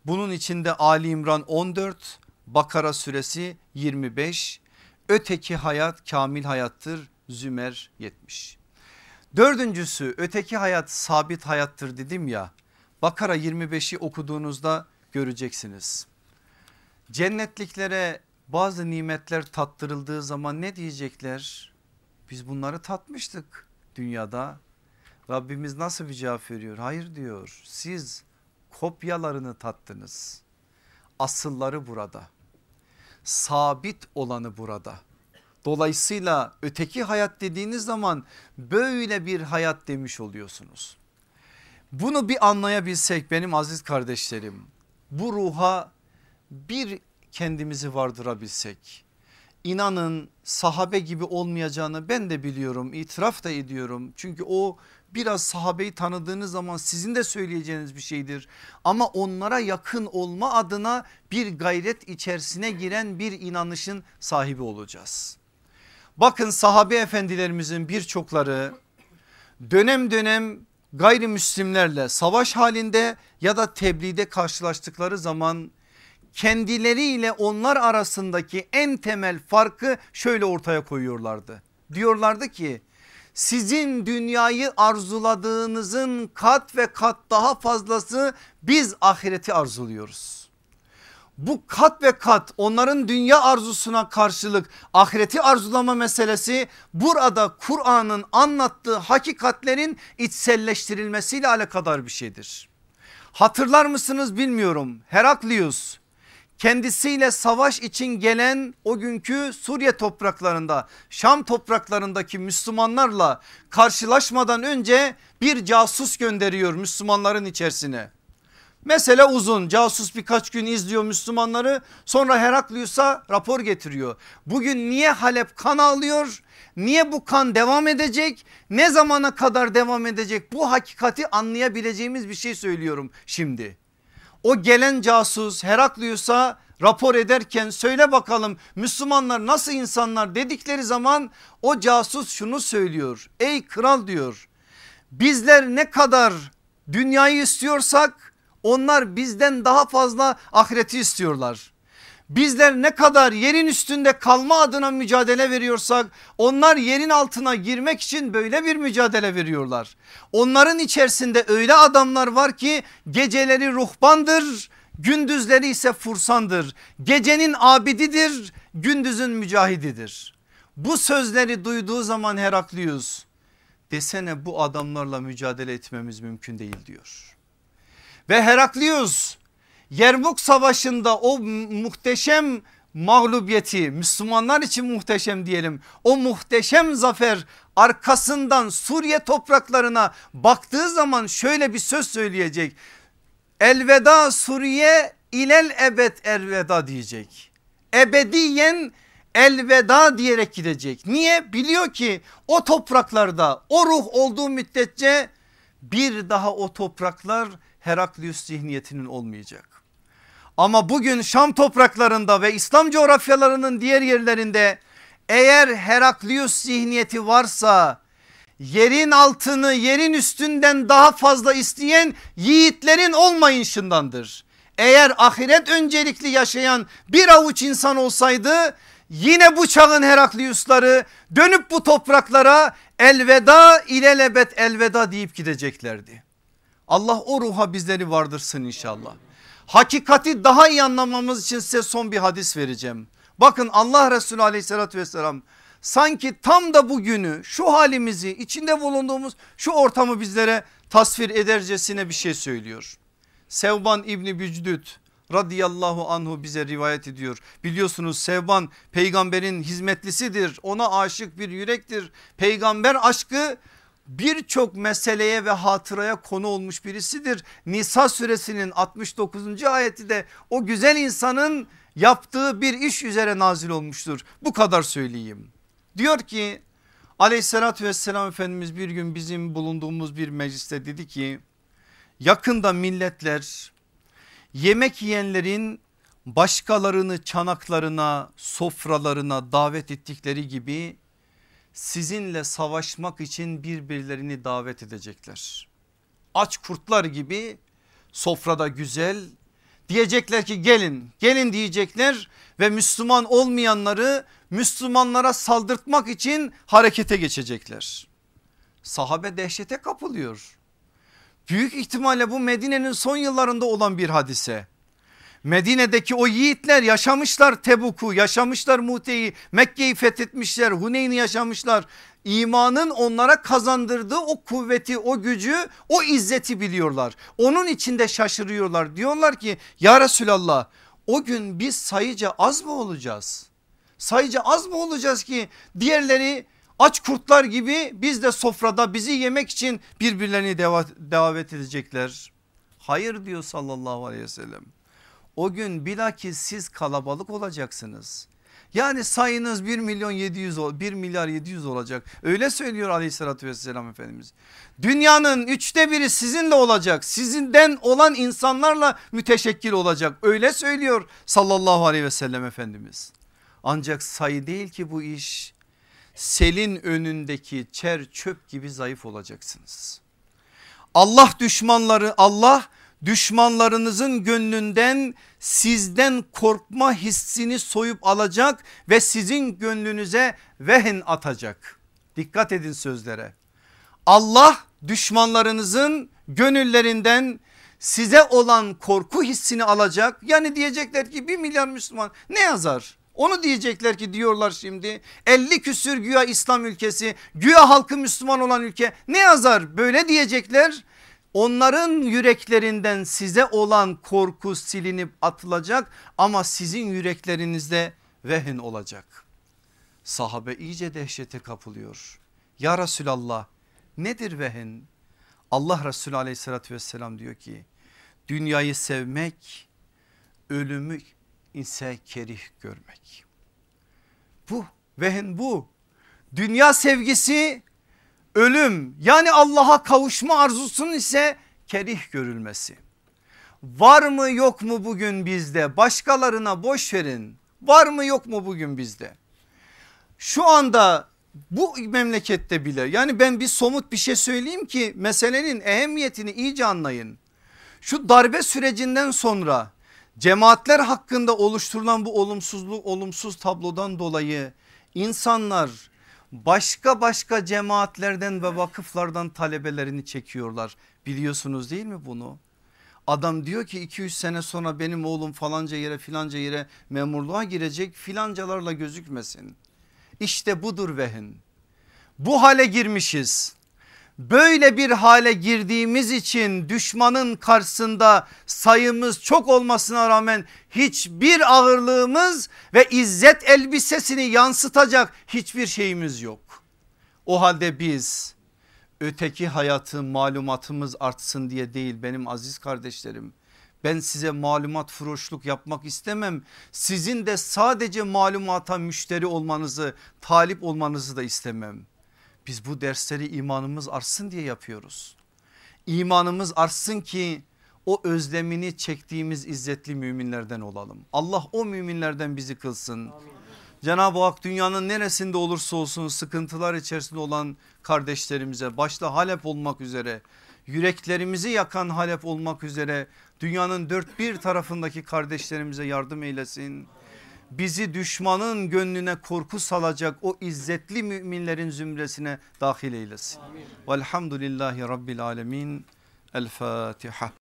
[SPEAKER 2] Bunun içinde Ali İmran 14, Bakara suresi 25. Öteki hayat kamil hayattır. Zümer 70. Dördüncüsü öteki hayat sabit hayattır dedim ya. Bakara 25'i okuduğunuzda göreceksiniz. Cennetliklere bazı nimetler tattırıldığı zaman ne diyecekler? Biz bunları tatmıştık dünyada. Rabbimiz nasıl bir cevap veriyor? Hayır diyor siz kopyalarını tattınız. Asılları burada. Sabit olanı burada. Dolayısıyla öteki hayat dediğiniz zaman böyle bir hayat demiş oluyorsunuz. Bunu bir anlayabilsek benim aziz kardeşlerim bu ruha bir kendimizi vardırabilsek inanın sahabe gibi olmayacağını ben de biliyorum itiraf da ediyorum. Çünkü o biraz sahabeyi tanıdığınız zaman sizin de söyleyeceğiniz bir şeydir. Ama onlara yakın olma adına bir gayret içerisine giren bir inanışın sahibi olacağız. Bakın sahabe efendilerimizin birçokları dönem dönem gayrimüslimlerle savaş halinde ya da tebliğde karşılaştıkları zaman kendileriyle onlar arasındaki en temel farkı şöyle ortaya koyuyorlardı. Diyorlardı ki sizin dünyayı arzuladığınızın kat ve kat daha fazlası biz ahireti arzuluyoruz. Bu kat ve kat onların dünya arzusuna karşılık ahireti arzulama meselesi burada Kur'an'ın anlattığı hakikatlerin içselleştirilmesiyle alakadar bir şeydir. Hatırlar mısınız bilmiyorum Heraklius kendisiyle savaş için gelen o günkü Suriye topraklarında Şam topraklarındaki Müslümanlarla karşılaşmadan önce bir casus gönderiyor Müslümanların içerisine. Mesele uzun casus birkaç gün izliyor Müslümanları sonra Heraklius'a rapor getiriyor. Bugün niye Halep kan alıyor? Niye bu kan devam edecek? Ne zamana kadar devam edecek? Bu hakikati anlayabileceğimiz bir şey söylüyorum şimdi. O gelen casus Heraklius'a rapor ederken söyle bakalım Müslümanlar nasıl insanlar dedikleri zaman o casus şunu söylüyor. Ey kral diyor bizler ne kadar dünyayı istiyorsak onlar bizden daha fazla ahireti istiyorlar. Bizler ne kadar yerin üstünde kalma adına mücadele veriyorsak onlar yerin altına girmek için böyle bir mücadele veriyorlar. Onların içerisinde öyle adamlar var ki geceleri ruhbandır gündüzleri ise fursandır. Gecenin abididir gündüzün mücahididir. Bu sözleri duyduğu zaman Heraklius desene bu adamlarla mücadele etmemiz mümkün değil diyor. Ve Heraklius Yermuk savaşında o muhteşem mağlubiyeti Müslümanlar için muhteşem diyelim o muhteşem zafer arkasından Suriye topraklarına baktığı zaman şöyle bir söz söyleyecek. Elveda Suriye ilel ebed elveda diyecek. Ebediyen elveda diyerek gidecek. Niye? Biliyor ki o topraklarda o ruh olduğu müddetçe bir daha o topraklar Heraklius zihniyetinin olmayacak. Ama bugün Şam topraklarında ve İslam coğrafyalarının diğer yerlerinde eğer Heraklius zihniyeti varsa yerin altını yerin üstünden daha fazla isteyen yiğitlerin olmayışındandır. Eğer ahiret öncelikli yaşayan bir avuç insan olsaydı yine bu çağın Herakliusları dönüp bu topraklara elveda ilelebet elveda deyip gideceklerdi. Allah o ruha bizleri vardırsın inşallah. Hakikati daha iyi anlamamız için size son bir hadis vereceğim. Bakın Allah Resulü aleyhissalatü vesselam sanki tam da bugünü şu halimizi içinde bulunduğumuz şu ortamı bizlere tasvir edercesine bir şey söylüyor. Sevban İbni Bücdüt radıyallahu anhu bize rivayet ediyor. Biliyorsunuz Sevban peygamberin hizmetlisidir ona aşık bir yürektir. Peygamber aşkı birçok meseleye ve hatıraya konu olmuş birisidir. Nisa suresinin 69. ayeti de o güzel insanın yaptığı bir iş üzere nazil olmuştur. Bu kadar söyleyeyim. Diyor ki aleyhissalatü vesselam Efendimiz bir gün bizim bulunduğumuz bir mecliste dedi ki yakında milletler yemek yiyenlerin başkalarını çanaklarına sofralarına davet ettikleri gibi sizinle savaşmak için birbirlerini davet edecekler. Aç kurtlar gibi sofrada güzel diyecekler ki gelin gelin diyecekler ve Müslüman olmayanları Müslümanlara saldırtmak için harekete geçecekler. Sahabe dehşete kapılıyor. Büyük ihtimalle bu Medine'nin son yıllarında olan bir hadise. Medine'deki o yiğitler yaşamışlar Tebuk'u yaşamışlar Mute'yi Mekke'yi fethetmişler Huneyn'i yaşamışlar. İmanın onlara kazandırdığı o kuvveti o gücü o izzeti biliyorlar. Onun içinde şaşırıyorlar diyorlar ki ya Resulallah o gün biz sayıca az mı olacağız? Sayıca az mı olacağız ki diğerleri aç kurtlar gibi biz de sofrada bizi yemek için birbirlerini davet edecekler. Hayır diyor sallallahu aleyhi ve sellem. O gün bilakis siz kalabalık olacaksınız. Yani sayınız 1 milyon 700 1 milyar 700 olacak. Öyle söylüyor aleyhissalatü vesselam Efendimiz. Dünyanın üçte biri sizinle olacak. Sizinden olan insanlarla müteşekkil olacak. Öyle söylüyor sallallahu aleyhi ve sellem Efendimiz. Ancak sayı değil ki bu iş. Selin önündeki çer çöp gibi zayıf olacaksınız. Allah düşmanları Allah düşmanlarınızın gönlünden sizden korkma hissini soyup alacak ve sizin gönlünüze vehen atacak. Dikkat edin sözlere. Allah düşmanlarınızın gönüllerinden size olan korku hissini alacak. Yani diyecekler ki bir milyar Müslüman ne yazar? Onu diyecekler ki diyorlar şimdi 50 küsür güya İslam ülkesi güya halkı Müslüman olan ülke ne yazar böyle diyecekler Onların yüreklerinden size olan korku silinip atılacak ama sizin yüreklerinizde vehin olacak. Sahabe iyice dehşete kapılıyor. Ya Resulallah nedir vehin? Allah Resulü aleyhissalatü vesselam diyor ki dünyayı sevmek ölümü ise kerih görmek. Bu vehin bu. Dünya sevgisi ölüm yani Allah'a kavuşma arzusunun ise kerih görülmesi. Var mı yok mu bugün bizde başkalarına boş verin var mı yok mu bugün bizde? Şu anda bu memlekette bile yani ben bir somut bir şey söyleyeyim ki meselenin ehemmiyetini iyice anlayın. Şu darbe sürecinden sonra cemaatler hakkında oluşturulan bu olumsuzluk olumsuz tablodan dolayı insanlar başka başka cemaatlerden ve vakıflardan talebelerini çekiyorlar. Biliyorsunuz değil mi bunu? Adam diyor ki 200 sene sonra benim oğlum falanca yere filanca yere memurluğa girecek filancalarla gözükmesin. İşte budur vehin. Bu hale girmişiz. Böyle bir hale girdiğimiz için düşmanın karşısında sayımız çok olmasına rağmen hiçbir ağırlığımız ve izzet elbisesini yansıtacak hiçbir şeyimiz yok. O halde biz öteki hayatı malumatımız artsın diye değil benim aziz kardeşlerim. Ben size malumat furoşluk yapmak istemem. Sizin de sadece malumata müşteri olmanızı, talip olmanızı da istemem. Biz bu dersleri imanımız artsın diye yapıyoruz. İmanımız artsın ki o özlemini çektiğimiz izzetli müminlerden olalım. Allah o müminlerden bizi kılsın. Cenab-ı Hak dünyanın neresinde olursa olsun sıkıntılar içerisinde olan kardeşlerimize başta Halep olmak üzere yüreklerimizi yakan Halep olmak üzere dünyanın dört bir tarafındaki kardeşlerimize yardım eylesin. Bizi düşmanın gönlüne korku salacak o izzetli müminlerin zümresine dahil eylesin. Velhamdülillahi Rabbil Alemin. El Fatiha.